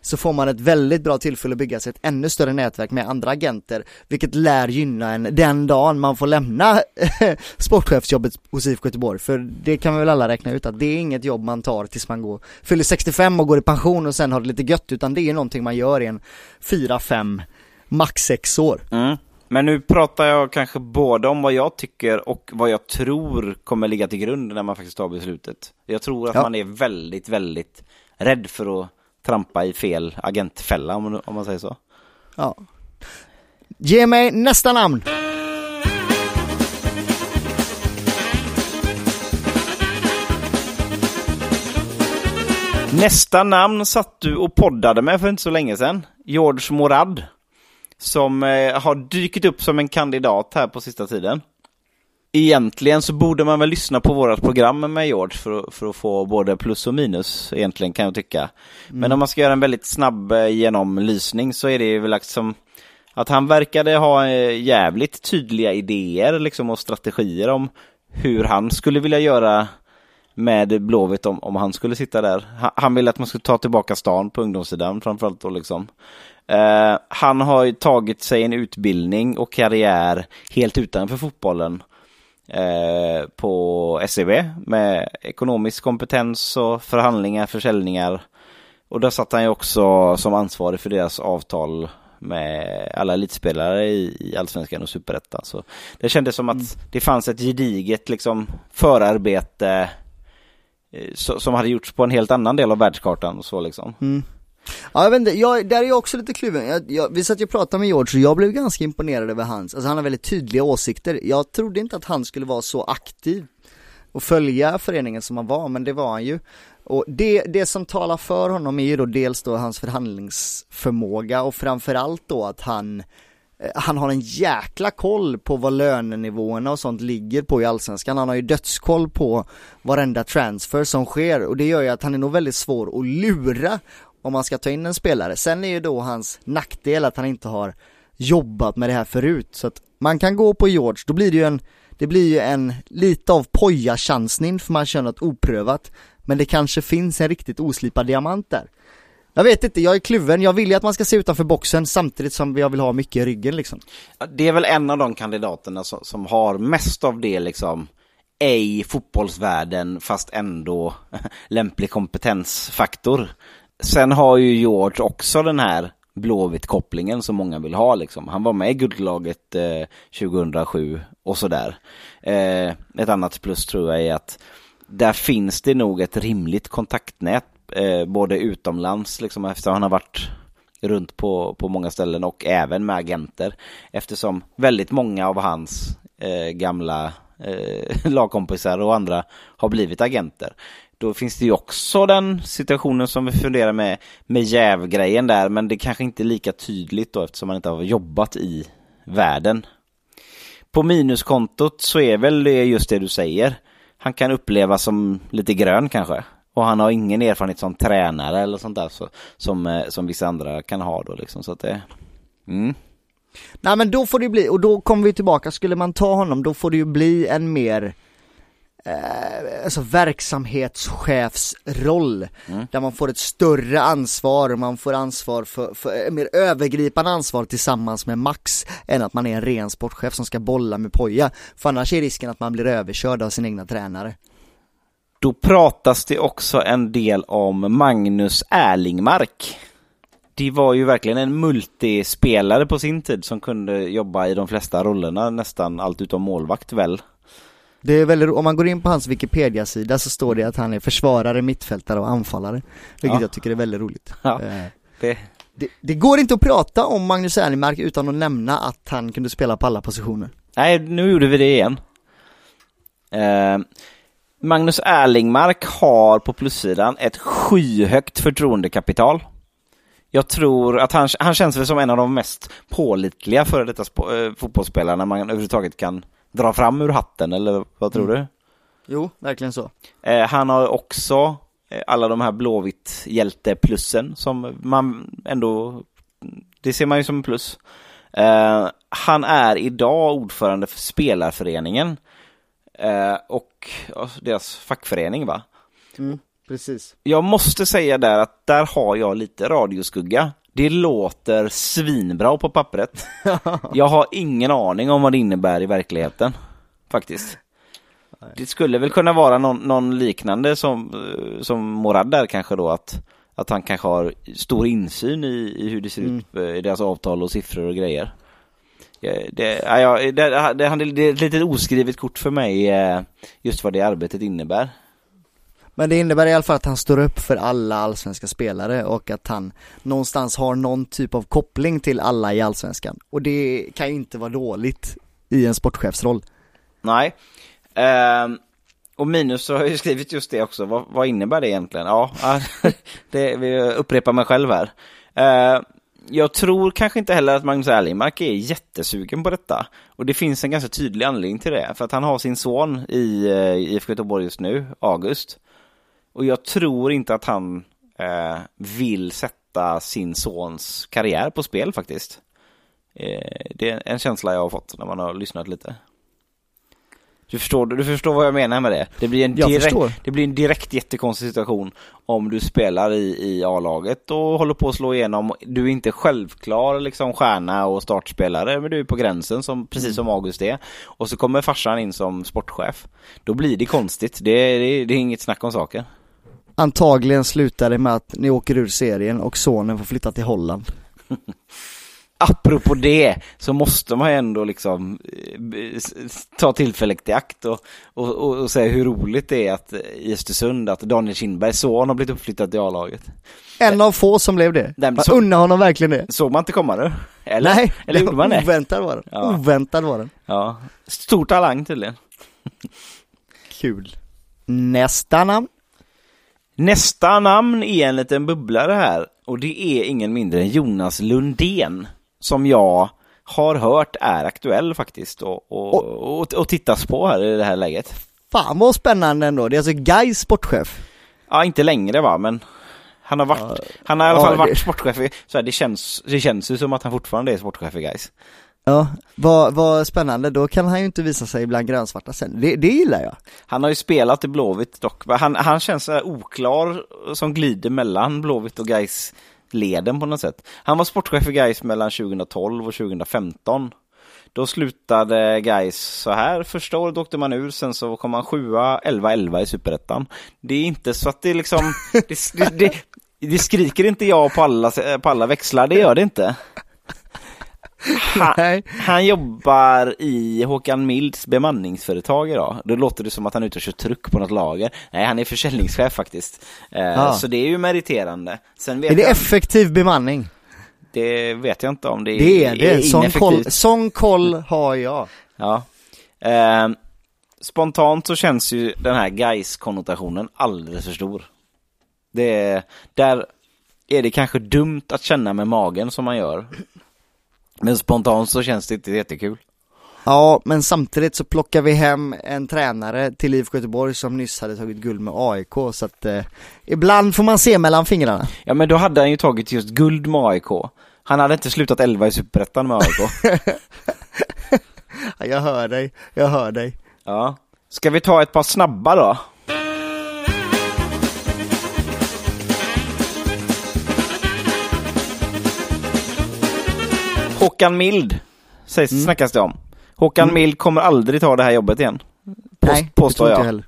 så får man ett väldigt bra tillfälle att bygga sig ett ännu större nätverk med andra agenter vilket lär gynna en den dagen man får lämna sportchefsjobbet hos IFK Göteborg för det kan vi väl alla räkna ut att det är inget jobb man tar tills man går, fyller 65 och går i pension och sen har det lite gött utan det är någonting man gör i en 4, 5, max 6 år. Mm. Men nu pratar jag kanske både om vad jag tycker och vad jag tror kommer ligga till grund när man faktiskt tar beslutet. Jag tror att Ja. man är väldigt, väldigt rädd för att trampa i fel agentfälla om, om man säger så. Ja. Ge mig nästa namn! Nästa namn satt du och poddade med för inte så länge sedan. George Morad. Som eh, har dykt upp som en kandidat här på sista tiden. Egentligen så borde man väl lyssna på vårat program med George för, att- för att få både plus och minus egentligen kan jag tycka. Men om man ska göra en väldigt snabb eh, genomlysning så är det väl liksom att han verkade ha eh, jävligt tydliga idéer liksom och strategier om hur han skulle vilja göra med Blåvitt om, om han skulle sitta där. Han, han ville att man skulle ta tillbaka stan på ungdomssidan framförallt då liksom. Eh, han har ju tagit sig en utbildning och karriär helt utanför fotbollen eh, på SEB med ekonomisk kompetens och förhandlingar, försäljningar. Och där satt han ju också som ansvarig för deras avtal med alla elitspelare i, Allsvenskan och Superettan. Så det kändes som att det fanns ett gediget liksom förarbete eh, som hade gjorts på en helt annan del av världskartan och så liksom. Ja jag vet inte, jag, där är jag också lite kluven. Jag, jag, vi satt ju och pratade med George och jag blev ganska imponerad över hans, alltså han har väldigt tydliga åsikter. Jag trodde inte att han skulle vara så aktiv och följa föreningen som han var, men det var han ju. Och det, det som talar för honom är ju då dels då hans förhandlingsförmåga och framförallt då att han eh, han har en jäkla koll på vad lönenivåerna och sånt ligger på i Allsvenskan. Han har ju dödskoll på varenda transfer som sker och det gör ju att han är nog väldigt svår att lura om man ska ta in en spelare. Sen är ju då hans nackdel att han inte har jobbat med det här förut. Så att man kan gå på George, då blir det ju en, det blir ju en lite av poja-chansning för man kör något oprövat. Men det kanske finns en riktigt oslipad diamant där. Jag vet inte, jag är kluven. Jag vill ju att man ska se utanför boxen samtidigt som jag vill ha mycket i ryggen liksom. Det är väl en av de kandidaterna som, som har mest av det liksom ej fotbollsvärlden fast ändå lämplig kompetensfaktor. Sen har ju George också den här Blåvitt-kopplingen som många vill ha liksom. Han var med i guldlaget eh, 2007 och sådär. Eh, ett annat plus tror jag är att där finns det nog ett rimligt kontaktnät eh, både utomlands liksom eftersom han har varit runt på, på många ställen och även med agenter eftersom väldigt många av hans eh, gamla eh, lagkompisar och andra har blivit agenter. Då finns det ju också den situationen som vi funderar med, med jävgrejen där, men det kanske inte är lika tydligt då eftersom man inte har jobbat i världen. På minuskontot så är väl det just det du säger. Han kan upplevas som lite grön kanske. Och han har ingen erfarenhet som tränare eller sånt där så, som, eh, som vissa andra kan ha då liksom. Så att det... Mm. Nej men då får det bli, och då kommer vi tillbaka, skulle man ta honom då får det ju bli en mer eh, alltså verksamhetschefsroll där man får ett större ansvar, man får ansvar för, för mer övergripande ansvar tillsammans med Max än att man är en ren sportchef som ska bolla med poja. För annars är risken att man blir överkörd av sin egna tränare. Då pratas det också en del om Magnus Erlingmark. Det var ju verkligen en multispelare på sin tid som kunde jobba i de flesta rollerna, nästan allt utom målvakt väl. Det är väldigt, om man går in på hans Wikipedia-sida så står det att han är försvarare, mittfältare och anfallare. Vilket Ja. jag tycker är väldigt roligt. Ja. Eh, Det, Det, det går inte att prata om Magnus Erlingmark utan att nämna att han kunde spela på alla positioner. nej, nu gjorde vi det igen. Eh, Magnus Erlingmark har på plussidan ett skyhögt förtroendekapital. Jag tror att han, han känns väl som en av de mest pålitliga före detta spo- eh, fotbollsspelarna man överhuvudtaget kan dra fram ur hatten, eller vad tror du? Jo, verkligen så. Eh, han har också eh, alla de här blåvitt hjälteplussen som man ändå, det ser man ju som plus. Eh, han är idag ordförande för spelarföreningen eh, och ja, deras fackförening va? Mm, precis. Jag måste säga där att där har jag lite radioskugga. Det låter svinbra på pappret. Jag har ingen aning om vad det innebär i verkligheten. Faktiskt. Det skulle väl kunna vara någon, någon liknande som, eh, som Morad där kanske då att, att han kanske har stor insyn i, i hur det ser ut eh, i deras avtal och siffror och grejer. Eh, Det, ja, det, det, det, det är ett litet oskrivet kort för mig eh, just vad det arbetet innebär. Men det innebär i alla fall att han står upp för alla allsvenska spelare och att han någonstans har någon typ av koppling till alla i allsvenskan. Och det kan ju inte vara dåligt i en sportchefsroll. Nej. Um... och Minus har ju skrivit just det också. Vad, vad innebär det egentligen? Ja, det, vi upprepar mig själv här. Ehm, jag tror kanske inte heller att Magnus Erlingmark är jättesugen på detta. Och det finns en ganska tydlig anledning till det. För att han har sin son i eh, IFK Göteborg just nu, August. Och jag tror inte att han eh, vill sätta sin sons karriär på spel faktiskt. Eh, det är en känsla jag har fått när man har lyssnat lite. Du förstår, du förstår vad jag menar med det? Det blir en, direkt, det blir en direkt jättekonstig situation om du spelar i, i A-laget och håller på att slå igenom. Du är inte självklar liksom stjärna och startspelare, men du är på gränsen som, precis som August är. Och så kommer farsan in som sportchef. Då blir det konstigt. Det, det, det är inget snack om saken. Antagligen slutar det med att ni åker ur serien och sonen får flytta till Holland. Apropå det så måste man ju ändå liksom eh, ta tillfället i akt och, och, och, och säga hur roligt det är att i Östersund att Daniel Kindbergs son har blivit uppflyttad till A-laget. En av få som blev det. Nej, Man så- unnar honom verkligen det. Såg man inte komma nu? Eller? Nej, Eller gjorde man det? oväntad var den. Ja. Oväntad var den. Ja. Stor talang tydligen. Kul. Nästa namn. Nästa namn är en liten bubblare här och det är ingen mindre än Jonas Lundén som jag har hört är aktuell faktiskt och, och, och, och tittas på här i det här läget. Fan vad spännande ändå. Det är alltså Gais sportchef. Ja, inte längre va, men Han har varit, han har i alla Ja, fall varit det- sportchef i, så här, det känns, det känns ju som att han fortfarande är sportchef i Gais. Ja, vad, vad spännande, då kan han ju inte visa sig bland grönsvarta sen. Det, det gillar jag. Han har ju spelat i Blåvitt dock, han, han känns så här oklar som glider mellan Blåvitt och Gais leden på något sätt. Han var sportchef i Gais mellan 2012 och 2015. Då slutade Gais så här, första året åkte man ur, sen så kom man sjua, 11-11 i Superettan. Det är inte så att det liksom, det, det, det, det skriker inte jag på alla, på alla växlar, det gör det inte. Han, han jobbar i Håkan Milds bemanningsföretag idag. Då låter det som att han är ute och kör truck på något lager. Nej, han är försäljningschef faktiskt. Eh, Ja. Så det är ju meriterande. Sen vet Är det jag, effektiv bemanning? det vet jag inte om det är, Det är det, sån koll, sån koll har jag. Ja. Eh, spontant så känns ju den här guys konnotationen alldeles för stor. Det är, där är det kanske dumt att känna med magen som man gör. Men spontant så känns det inte jättekul. Ja, men samtidigt så plockar vi hem en tränare till IFK Göteborg som nyss hade tagit guld med AIK så att eh, ibland får man se mellan fingrarna. Ja men då hade han ju tagit just guld med AIK. Han hade inte slutat 11 i Superettan med AIK. Ja, jag hör dig, jag hör dig. ja. Ska vi ta ett par snabba då? Håkan Mild sägs, Mm. snackas det om. Håkan Mild kommer aldrig ta det här jobbet igen. Post, Nej, påstår jag. heller.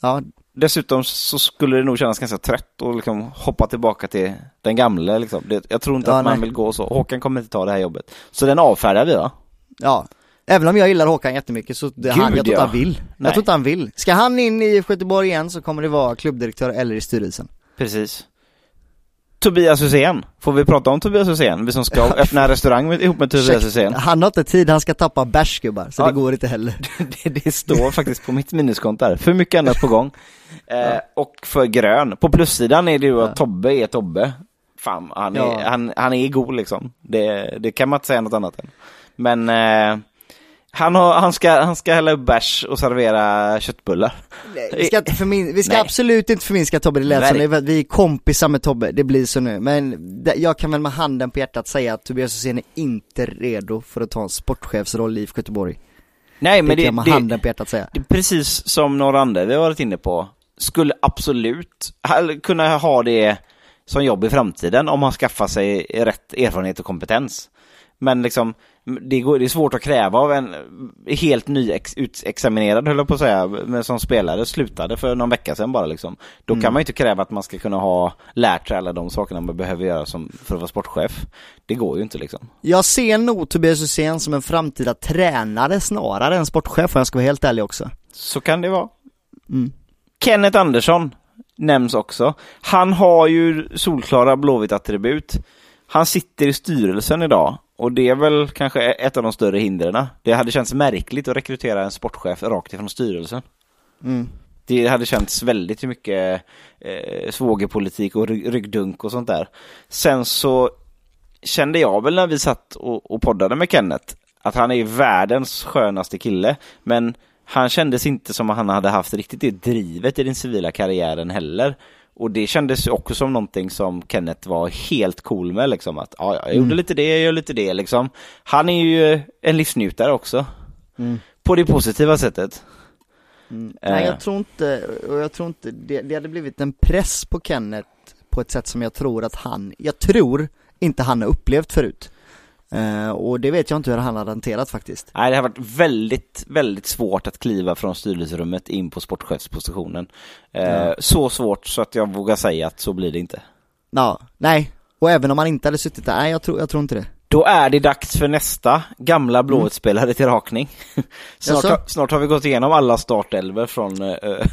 Ja, Dessutom så skulle det nog kännas ganska trött och liksom hoppa tillbaka till den gamla liksom. det, Jag tror inte Ja, att man nej. vill gå så. Håkan kommer inte ta det här jobbet. Så den avfärdar vi då. ja. Även om jag gillar Håkan jättemycket så det, han, jag tror inte ja. han vill. Nej. Jag tror inte han vill. Ska han in i IFK Göteborg igen så kommer det vara klubbdirektör eller i styrelsen. Precis. Tobias Hysén. Får vi prata om Tobias Hysén? Vi som ska öppna en restaurang med, ihop med Tobias Hysén. Han har inte tid, han ska tappa bärs gubbar, så Ja. det går inte heller. det, det står faktiskt på mitt minuskonto här. För mycket annat på gång. Eh, och för grön. På plussidan är det ju att Tobbe är Tobbe. Fan, han är, Ja. han, han är god liksom. Det, det kan man inte säga något annat än. Men eh, han, har, han, ska, han ska hälla upp bärs och servera köttbullar. Vi ska, inte vi ska absolut inte förminska Tobbe, det lät som det, att vi är kompisar med Tobbe, det blir så nu. Men det, jag kan väl med handen på hjärtat säga att Tobias Hysén är inte redo för att ta en sportchefsroll i IFK Göteborg. Nej, Det men det, jag med det, handen på hjärtat säga. det är precis som några andra vi har varit inne på. Skulle absolut kunna ha det som jobb i framtiden om han skaffar sig rätt erfarenhet och kompetens. Men liksom, det, går, det är svårt att kräva av en helt nyutexaminerad, höll jag på att säga, men som spelare, slutade för någon vecka sedan bara liksom. Då kan man ju inte kräva att man ska kunna ha lärt sig alla de sakerna man behöver göra som, för att vara sportchef. Det går ju inte liksom. Jag ser nog Tobias Hysén som en framtida tränare snarare än sportchef om jag ska vara helt ärlig också. Så kan det vara. Mm. Kenneth Andersson nämns också. Han har ju solklara Blåvitt-attribut. Han sitter i styrelsen idag och det är väl kanske ett av de större hindren. Det hade känts märkligt att rekrytera en sportchef rakt ifrån styrelsen. Mm. Det hade känts väldigt mycket eh, svågerpolitik och ry- ryggdunk och sånt där. Sen så kände jag väl när vi satt och, och poddade med Kenneth att han är världens skönaste kille. Men han kändes inte som att han hade haft riktigt det drivet i den civila karriären heller. Och det kändes också som någonting som Kenneth var helt cool med liksom. Att ja, jag gjorde lite det, jag gör lite det liksom. Han är ju en livsnjutare också. Mm. På det positiva sättet. Nej Eh. jag tror inte, och jag tror inte, det, det hade blivit en press på Kenneth på ett sätt som jag tror att han, jag tror inte han har upplevt förut. Eh, och det vet jag inte hur han har hanterat faktiskt. Nej, det har varit väldigt, väldigt svårt att kliva från styrelserummet in på sportchefspositionen. Eh, Ja. Så svårt så att jag vågar säga att så blir det inte. Ja, nej. Och även om han inte hade suttit där, nej jag tror, jag tror inte det. Då är det dags för nästa gamla Blåvitt-spelare till rakning. snart, har, snart har vi gått igenom alla startelver från... eh, eh,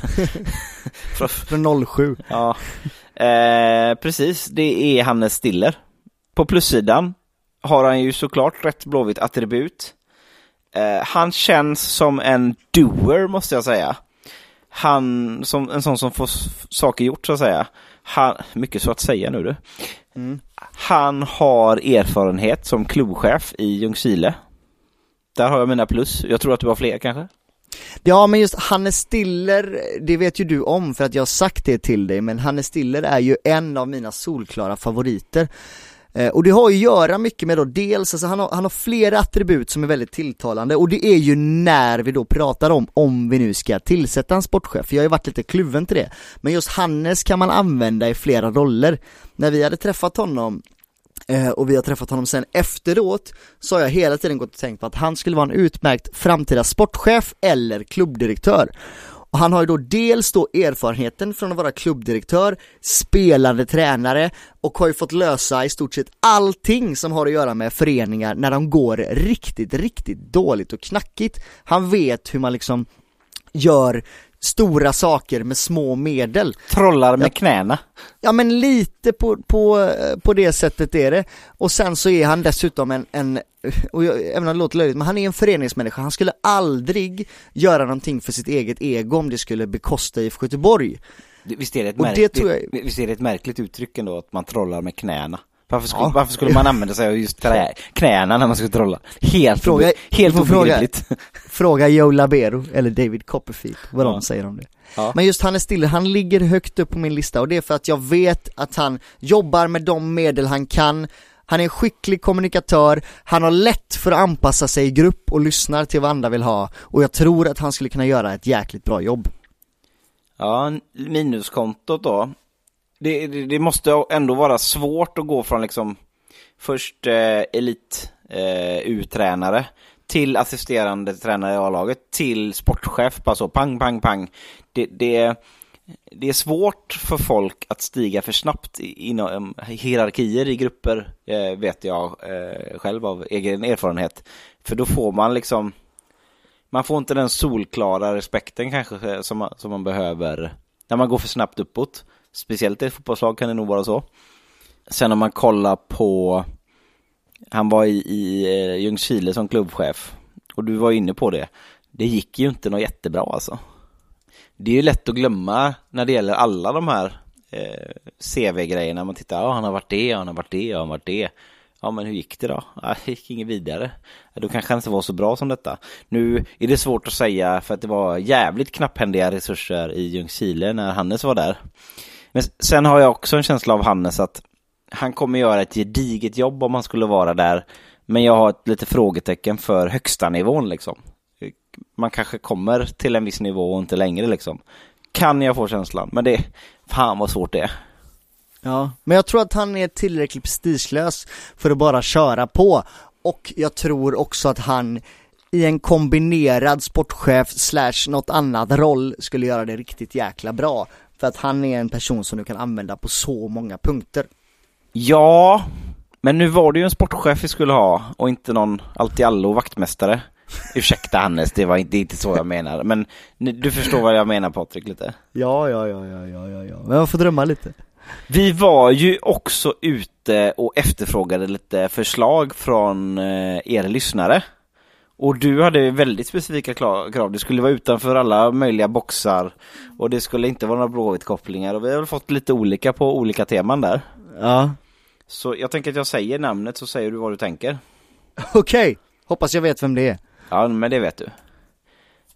från Från 07. ja. eh, precis, det är Hannes Stiller. På plussidan har han ju såklart rätt Blåvitt-attribut. Eh, han känns som en doer måste jag säga. Han, som, en sån som får saker gjort så att säga. Han, mycket så att säga nu du. Mm. Han har erfarenhet som klubbchef i Ljungskile. Där har jag mina plus. Jag tror att du har fler kanske? Ja men just Hannes Stiller, det vet ju du om för att jag har sagt det till dig, men Hannes Stiller är ju en av mina solklara favoriter. Eh, och det har ju att göra mycket med då dels, alltså han har, han har flera attribut som är väldigt tilltalande och det är ju när vi då pratar om, om vi nu ska tillsätta en sportchef, för jag har ju varit lite kluven till det. Men just Hannes kan man använda i flera roller. När vi hade träffat honom eh, och vi har träffat honom sen efteråt så har jag hela tiden gått och tänkt på att han skulle vara en utmärkt framtida sportchef eller klubbdirektör. Och han har ju då dels då erfarenheten från att vara klubbdirektör, spelande tränare och har ju fått lösa i stort sett allting som har att göra med föreningar när de går riktigt, riktigt dåligt och knackigt. Han vet hur man liksom gör stora saker med små medel. Trollar med Ja. knäna. Ja men lite på, på, eh, på det sättet är det. Och sen så är han dessutom en, en och jag, även om det låter löjligt, men han är en föreningsmänniska. Han skulle aldrig göra någonting för sitt eget ego om det skulle bekosta IFK Göteborg. Visst är det ett, Och det jag- visst är det ett märkligt uttryck ändå att man trollar med knäna? Varför skulle, Ja. varför skulle man använda sig av just trä, knäna när man ska trolla? Helt, Fråga- helt får fråga. obegripligt. Fråga Joe Labero eller David Copperfield vad Ja. de säger om det. Ja. Men just han är stille, han ligger högt upp på min lista och det är för att jag vet att han jobbar med de medel han kan han är en skicklig kommunikatör, han har lätt för att anpassa sig i grupp och lyssnar till vad andra vill ha och jag tror att han skulle kunna göra ett jäkligt bra jobb. Ja, minuskontot då. Det, det, det måste ändå vara svårt att gå från liksom först eh, elit eh, U-tränare till assisterande tränare i A-laget till sportchef, bara så pang, pang, pang. Det, det, det är svårt för folk att stiga för snabbt inom um, hierarkier i grupper, eh, vet jag eh, själv av egen erfarenhet. För då får man liksom man får inte den solklara respekten kanske eh, som man, som man behöver när man går för snabbt uppåt. Speciellt i ett fotbollslag kan det nog vara så. Sen om man kollar på, han var i, i eh, Ljungskile som klubbchef och du var inne på det. Det gick ju inte något jättebra alltså. Det är ju lätt att glömma när det gäller alla de här eh, CV-grejerna. Man tittar, ja han har varit det, han har varit det, han har varit det. Ja men hur gick det då? Ja, det gick inget vidare. Ja, Då kanske han inte var så bra som detta. Nu är det svårt att säga för att det var jävligt knapphändiga resurser i Ljungskile när Hannes var där. Men sen har jag också en känsla av Hannes att han kommer göra ett gediget jobb om han skulle vara där. Men jag har ett lite frågetecken för högsta nivån liksom. Man kanske kommer till en viss nivå och inte längre liksom. Kan jag få känslan, men det, fan vad svårt det är. Ja, men jag tror att han är tillräckligt prestigelös för att bara köra på och jag tror också att han i en kombinerad sportchef slash något annat roll skulle göra det riktigt jäkla bra. För att han är en person som du kan använda på så många punkter. Ja, men nu var det ju en sportchef vi skulle ha och inte någon allt-i-allo vaktmästare. Ursäkta Hannes, det var inte, det är inte så jag menar. Men du förstår vad jag menar Patrik lite. Ja, ja, ja, ja, ja, ja, ja. Men jag får drömma lite. Vi var ju också ute och efterfrågade lite förslag från eh, er lyssnare. Och du hade väldigt specifika krav. Det skulle vara utanför alla möjliga boxar och det skulle inte vara några Blåvitt-kopplingar och vi har väl fått lite olika på olika teman där. Ja, Så jag tänker att jag säger namnet så säger du vad du tänker. okej. Hoppas jag vet vem det är. Ja, men det vet du.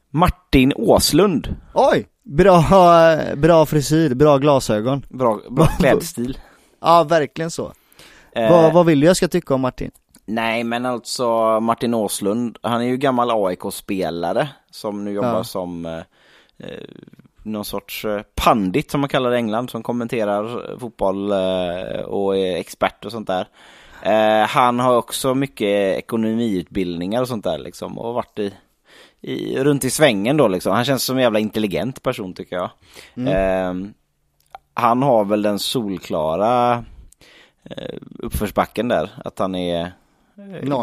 Martin Åslund. Oj! Bra, bra frisyr, bra glasögon. Bra, bra klädstil. Ja, verkligen så. Eh, Vad, vad vill du jag ska tycka om Martin? Nej, men alltså Martin Åslund, han är ju gammal AIK-spelare som nu jobbar Ja. som eh, eh, någon sorts eh, pandit som man kallar det i England, som kommenterar fotboll eh, och är expert och sånt där. Eh, han har också mycket ekonomiutbildningar och sånt där liksom och varit i, i runt i svängen då liksom. Han känns som en jävla intelligent person tycker jag. Eh, han har väl den solklara eh, uppförsbacken där, att han är.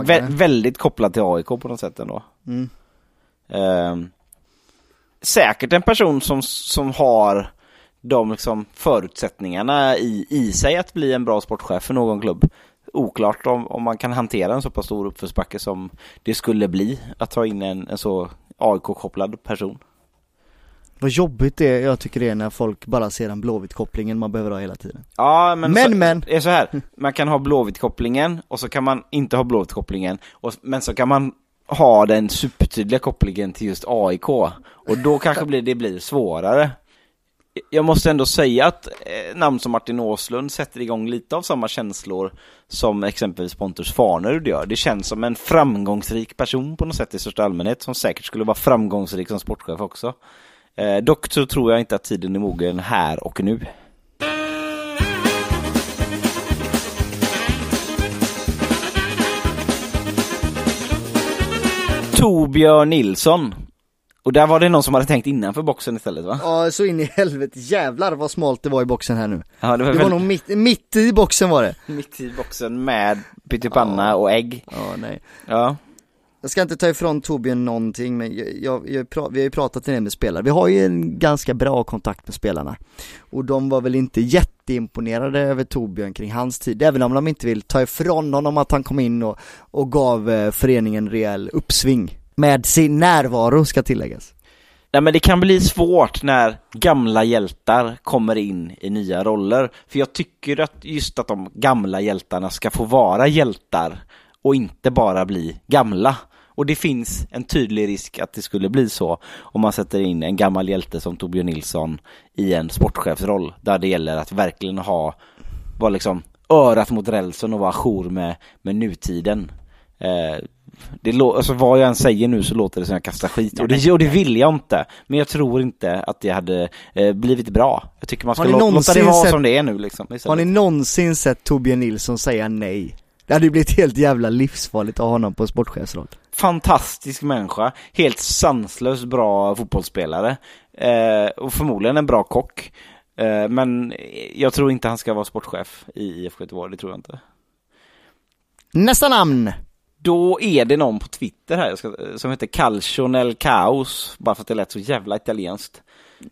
Vä- väldigt kopplad till AIK på något sätt ändå. Mm. Ehm, säkert en person som, som har de liksom förutsättningarna i, i sig att bli en bra sportchef för någon klubb. Oklart om, om man kan hantera en så pass stor uppförsbacke som det skulle bli att ta in en, en så AIK-kopplad person. Vad jobbigt det är, jag tycker det är när folk bara ser den blåvitt-kopplingen man behöver ha hela tiden. Ja, men, Men, så, men. Det är så här, man kan ha Blåvitt-kopplingen och så kan man inte ha Blåvitt-kopplingen. Men så kan man ha den supertydliga kopplingen till just AIK. Och då kanske blir, det blir svårare. Jag måste ändå säga att eh, namn som Martin Åslund sätter igång lite av samma känslor som exempelvis Pontus Farnerud gör. Det känns som en framgångsrik person på något sätt i största allmänhet som säkert skulle vara framgångsrik som sportchef också. Eh, dock så tror jag inte att tiden är mogen här och nu. Torbjörn Nilsson. Och där var det någon som hade tänkt innanför boxen istället va? Ja, så in i helvete, jävlar vad smalt det var i boxen här nu. Ja, det var, Det var väl nog mitt, mitt i boxen var det. mitt i boxen med pyttipanna och ägg. Ja, nej. Ja. Jag ska inte ta ifrån Torbjörn någonting men jag, jag, jag, vi har ju pratat en del med spelare, vi har ju en ganska bra kontakt med spelarna Och de var väl inte jätteimponerade över Torbjörn kring hans tid, även om de inte vill ta ifrån honom att han kom in och, och gav eh, föreningen rejäl uppsving Med sin närvaro ska tilläggas Nej men det kan bli svårt när gamla hjältar kommer in i nya roller. För jag tycker att just att de gamla hjältarna ska få vara hjältar och inte bara bli gamla. Och det finns en tydlig risk att det skulle bli så om man sätter in en gammal hjälte som Torbjörn Nilsson i en sportchefsroll där det gäller att verkligen ha, vara liksom örat mot rälsen och vara ajour med, med nutiden. Eh, det alltså vad jag än säger nu så låter det som jag kastar skit och det, och det vill jag inte. Men jag tror inte att det hade eh, blivit bra. Jag tycker man ska lå- låta det vara sett- som det är nu liksom. istället. Har ni någonsin sett Torbjörn Nilsson säga nej? Det hade ju blivit helt jävla livsfarligt att ha honom på sportchefsroll Fantastisk människa, helt sanslöst bra fotbollsspelare eh, och förmodligen en bra kock. Eh, men jag tror inte han ska vara sportchef i IFK Göteborg, det tror jag inte. Nästa namn! Då är det någon på Twitter här ska, som heter Calcio nel Caos, bara för att det lät så jävla italienskt.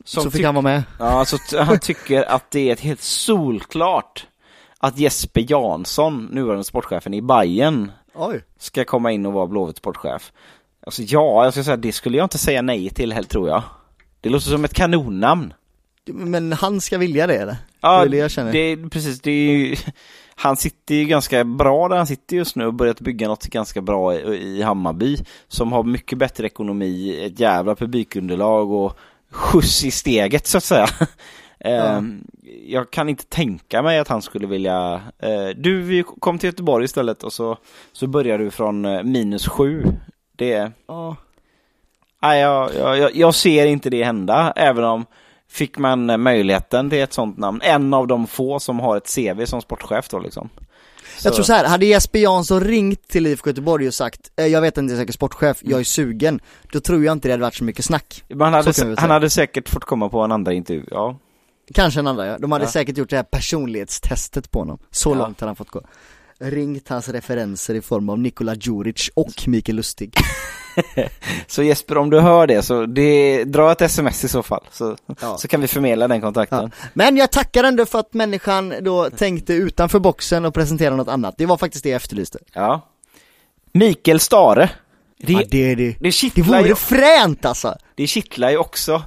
Som så fick han vara med Ja, t- han tycker att det är ett helt solklart att Jesper Jansson, nuvarande sportchefen i Bayern Oj ska komma in och vara Blåvitt sportchef. Alltså ja, jag ska säga det skulle jag inte säga nej till helt tror jag. Det låter som ett kanonnamn. Men han ska vilja det eller? Ja, det är det jag känner Det precis, det är ju, han sitter ju ganska bra där han sitter just nu och börjat bygga något ganska bra i, i Hammarby som har mycket bättre ekonomi, ett jävla publikunderlag och skjuts i steget så att säga. Ehm, Jag kan inte tänka mig att han skulle vilja, eh, du vi kom till Göteborg istället och så, så börjar du från eh, minus sju. Det Ja Nej, jag, jag, jag, ser inte det hända, även om fick man eh, möjligheten till ett sånt namn, en av de få som har ett CV som sportchef då liksom. Jag tror så här, hade Jesper Jansson ringt till IFK Göteborg och sagt jag vet inte, jag är säkert sportchef, jag är sugen Då tror jag inte det hade varit så mycket snack hade, så han hade säkert fått komma på en andra intervju, ja. Kanske en andra ja, de hade Ja. säkert gjort det här personlighetstestet på honom Så Ja. långt hade han fått gå Ringt hans referenser i form av Nikola Djuric och Mikael Lustig Så Jesper, om du hör det, så det, dra ett sms i så fall, så, Ja. så kan vi förmedla den kontakten. Men jag tackar ändå för att människan då tänkte utanför boxen och presentera något annat Det var faktiskt det jag efterlyste Ja. Mikael Stare. Det, ja, det, det, det, det kittlar ju, vore fränt alltså! det kittlar ju också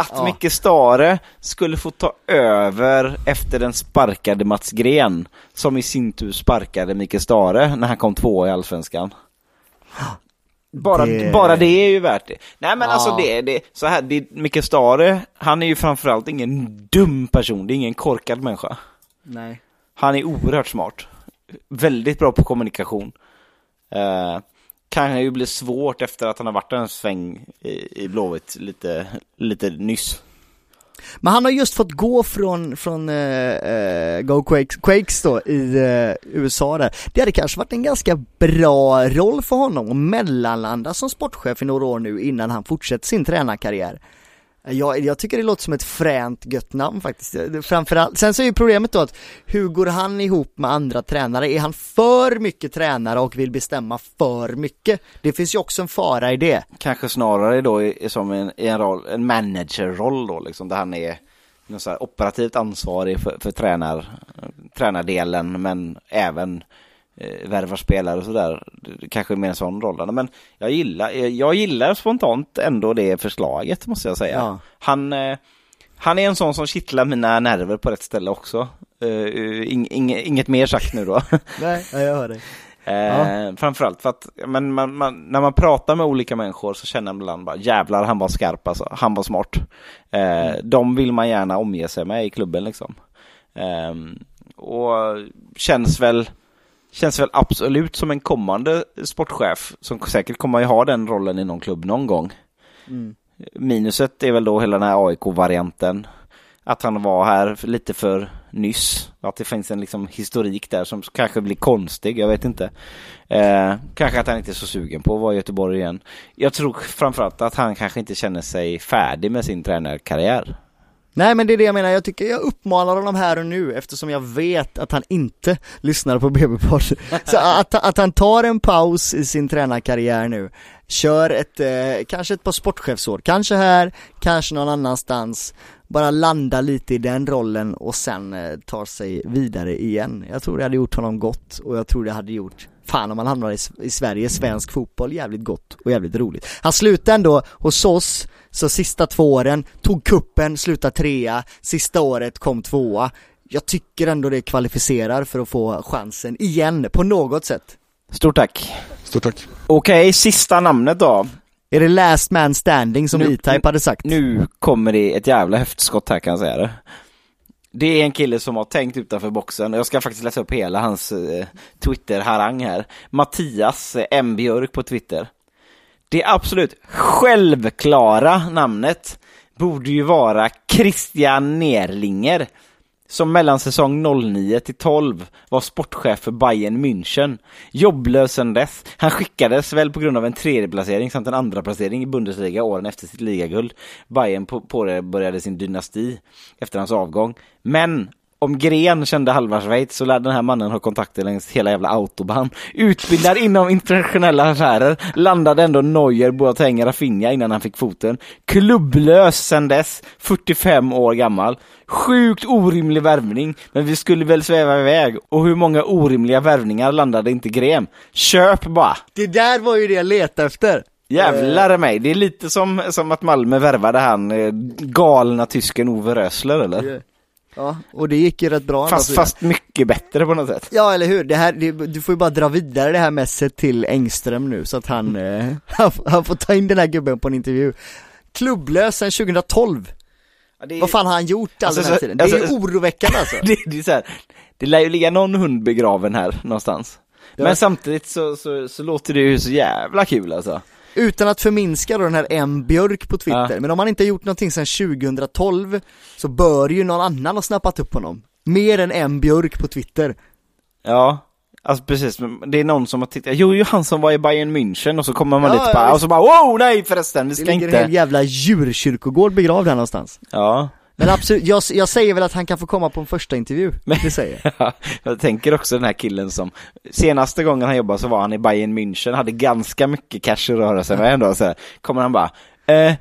att Ja. Micke Stare skulle få ta över efter den sparkade Mats Gren, som i sin tur sparkade Micke Stare när han kom två i Allsvenskan. Bara Det- bara det är ju värt det. Nej men Ja. alltså det, det, så här, det, Micke Stare, han är ju framförallt ingen dum person, det är ingen korkad människa. Nej Han är oerhört smart. Väldigt bra på kommunikation. Eh, kan ju bli svårt efter att han har varit en sväng i, i Blåvitt lite, lite nyss. Men han har just fått gå från, från eh, eh, Go Quakes, Quakes då i eh, USA där. Det hade kanske varit en ganska bra roll för honom att mellanlanda som sportchef i några år nu innan han fortsätter sin tränarkarriär. Jag, jag tycker det låter som ett fränt gött namn faktiskt. Framförallt, sen så är ju problemet då att hur går han ihop med andra tränare? Är han för mycket tränare och vill bestämma för mycket? Det finns ju också en fara i det. Kanske snarare då i, som en, i en, roll, en managerroll då liksom, där han är någon så här operativt ansvarig för, för tränar, tränardelen men även eh, värvar spelare och sådär. Kanske mer en sån roll. Men jag gillar, eh, jag gillar spontant ändå det förslaget måste jag säga. Ja. Han, eh, han är en sån som kittlar mina nerver på rätt ställe också. Eh, ing, ing, inget mer sagt nu då. Nej, jag hör dig. Eh, Framförallt för att men man, man, när man pratar med olika människor så känner man ibland bara jävlar han var skarp alltså, han var smart. Eh, De vill man gärna omge sig med i klubben liksom. Eh, och känns väl Känns väl absolut som en kommande sportchef som säkert kommer att ha den rollen i någon klubb någon gång. Minuset är väl då hela den här AIK-varianten. Att han var här lite för nyss. Att det finns en liksom historik där som kanske blir konstig, jag vet inte. Eh, kanske att han inte är så sugen på att vara i Göteborg igen. Jag tror framförallt att han kanske inte känner sig färdig med sin tränarkarriär. Nej men det är det jag menar, jag tycker jag uppmanar honom här och nu eftersom jag vet att han inte lyssnar på BB-podd. Så att, att han tar en paus i sin tränarkarriär nu, kör ett, eh, kanske ett par sportchefsår, kanske här, kanske någon annanstans, bara landa lite i den rollen och sen eh, tar sig vidare igen. Jag tror det hade gjort honom gott och jag tror det hade gjort Fan om han hamnar i, i Sverige, svensk fotboll, jävligt gott och jävligt roligt. Han slutade ändå hos oss, så sista två åren, tog kuppen, slutade trea, sista året kom tvåa. Jag tycker ändå det kvalificerar för att få chansen igen, på något sätt. Stort tack. Stort tack. Okej, sista namnet då. Är det last man standing som E-Type hade sagt? Nu kommer det ett jävla höftskott här kan jag säga det. Det är en kille som har tänkt utanför boxen. Jag ska faktiskt läsa upp hela hans eh, Twitter-harang här. Mattias eh, M. Björk på Twitter. Det absolut självklara namnet borde ju vara Christian Nerlinger. Som mellan säsong 09 till 12 var sportchef för Bayern München. Jobblös sedan dess. Han skickades väl på grund av en tredjeplacering samt en andra placering i Bundesliga åren efter sitt ligaguld. Bayern påbörjade sin dynasti efter hans avgång. Men om Gren kände halva Schweiz så lär den här mannen ha kontakter längs hela jävla autobahn. Utbildad inom internationella affärer landade ändå Neuer, Boateng, Rafinha innan han fick foten. Klubblös sen dess, 45 år gammal. Sjukt orimlig värvning, men vi skulle väl sväva iväg. Och hur många orimliga värvningar landade inte Gren? Köp bara! Det där var ju det jag letade efter. Jävlar i mig, det är lite som, som att Malmö värvade han eh, galna tysken Ove Rösler eller? Ja, och det gick ju rätt bra Fast, fast mycket bättre på något sätt. Ja eller hur, det här, det, du får ju bara dra vidare det här messet till Engström nu så att han, eh, han, får- han får ta in den här gubben på en intervju Klubblös sedan 2012, vad fan har han gjort all Alltså, den här tiden? Det är ju alltså- oroväckande alltså det, det är så här, det lär ju ligga någon hund begraven här någonstans. Ja. Men samtidigt så, så, så låter det ju så jävla kul alltså. Utan att förminska då den här M. Björk på Twitter, Ja. men om han inte har gjort någonting sedan 2012 så bör ju någon annan ha snappat upp honom Mer än M. Björk på Twitter Ja, alltså precis. Men det är någon som har tittat. Jo, ju han som var i Bayern München och så kommer man Ja, dit ja, bara, visst. och så bara wow, nej förresten, vi Det ska ligger en inte. hel jävla djurkyrkogård begravd här någonstans Ja. Men absolut, jag, jag säger väl att han kan få komma på en första intervju, det säger jag Ja, jag tänker också den här killen som Senaste gången han jobbade så var han i Bayern München, hade ganska mycket cash att röra sig med ändå så här, Kommer han bara eh,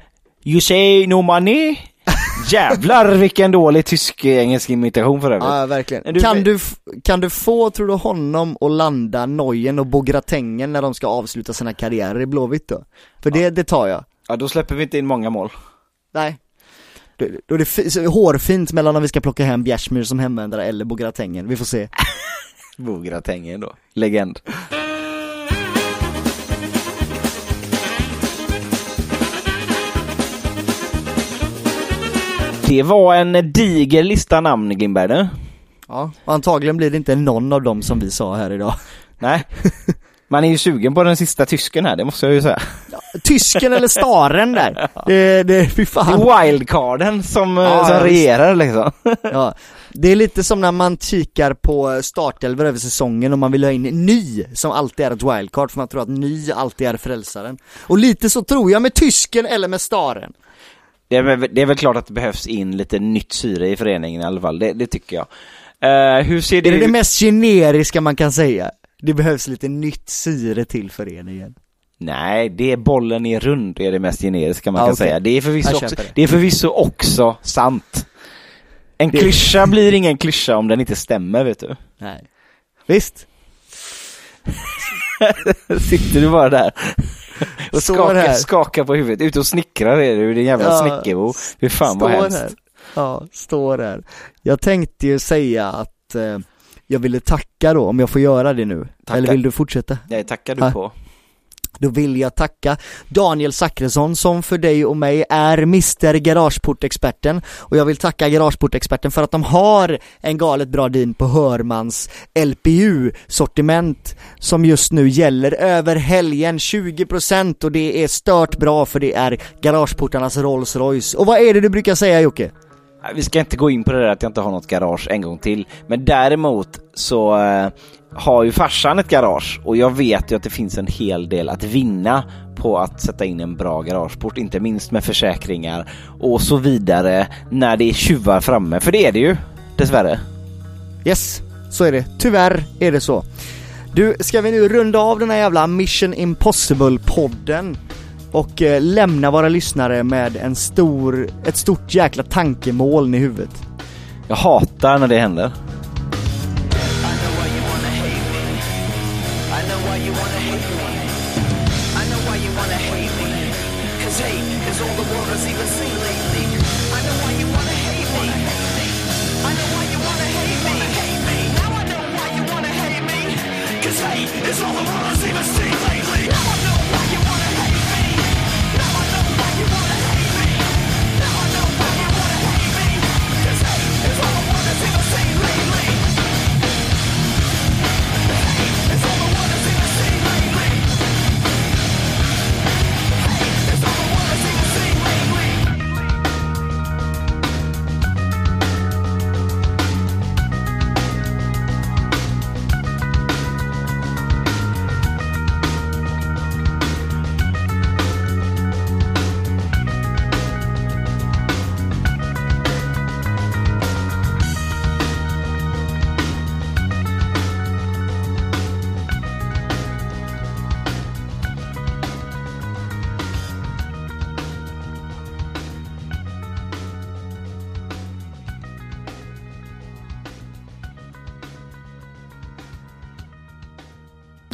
You say no money? Jävlar vilken dålig tysk-engelsk imitation för övrigt Ja, verkligen. Men du- kan, du, kan du få, tror du, honom att landa Nojen och Bogratängen när de ska avsluta sina karriärer i Blåvitt då? För det, det tar jag. Ja då släpper vi inte in många mål Nej. Då, är det hårfint mellan om vi ska plocka hem Bjärsmyr som hemvändare eller Bogratängen, vi får se. Bogratängen då, legend Det var en diger lista namn Glimberg. Ja, och antagligen blir det inte någon av dem som vi sa här idag. Nej Man är ju sugen på den sista tysken här, det måste jag ju säga Tysken eller staren där, det, det, fy Det fan. är wildcarden som, eh, Ja, som ja, visst. regerar liksom Ja, det är lite som när man kikar på startelvor över säsongen och man vill ha in ny som alltid är ett wildcard för man tror att ny alltid är frälsaren. Och lite så tror jag med tysken eller med staren. Det är, väl, det är väl klart att det behövs in lite nytt syre i föreningen i alla fall, det, det tycker jag. Eh, hur ser det Det är det mest generiska man kan säga. Det behövs lite nytt syre till föreningen. Nej, det är bollen är rund, är det mest generiska man Ja, kan okej. säga. Det är, förvisso också, det. det är förvisso också sant. En Det- klyscha blir ingen klyscha om den inte stämmer, vet du. Nej. Visst? Sitter du bara där och Står skakar, här. skakar på huvudet, ute och snickrar är du, din jävla Ja, snickerbo. Fy fan vad hemskt. här. Ja, står här. Jag tänkte ju säga att eh, jag ville tacka då, om jag får göra det nu. Tacka. Eller vill du fortsätta? Det tackar du Ja. på. Då vill jag tacka Daniel Zackrisson som för dig och mig är Mr Garageportexperten och jag vill tacka Garageportexperten för att de har en galet bra din på Hörmans LPU-sortiment som just nu gäller över helgen 20% och det är stört bra för det är garageportarnas Rolls Royce. Och vad är det du brukar säga Jocke? Vi ska inte gå in på det där att jag inte har något garage en gång till. Men däremot så eh, har ju farsan ett garage och jag vet ju att det finns en hel del att vinna på att sätta in en bra garageport, inte minst med försäkringar och så vidare när det är tjuvar framme, för det är det ju dessvärre. Yes, så är det. Tyvärr är det så. Du, ska vi nu runda av den här jävla Mission Impossible-podden och eh, lämna våra lyssnare med en stor, ett stort jäkla tankemoln i huvudet? Jag hatar när det händer.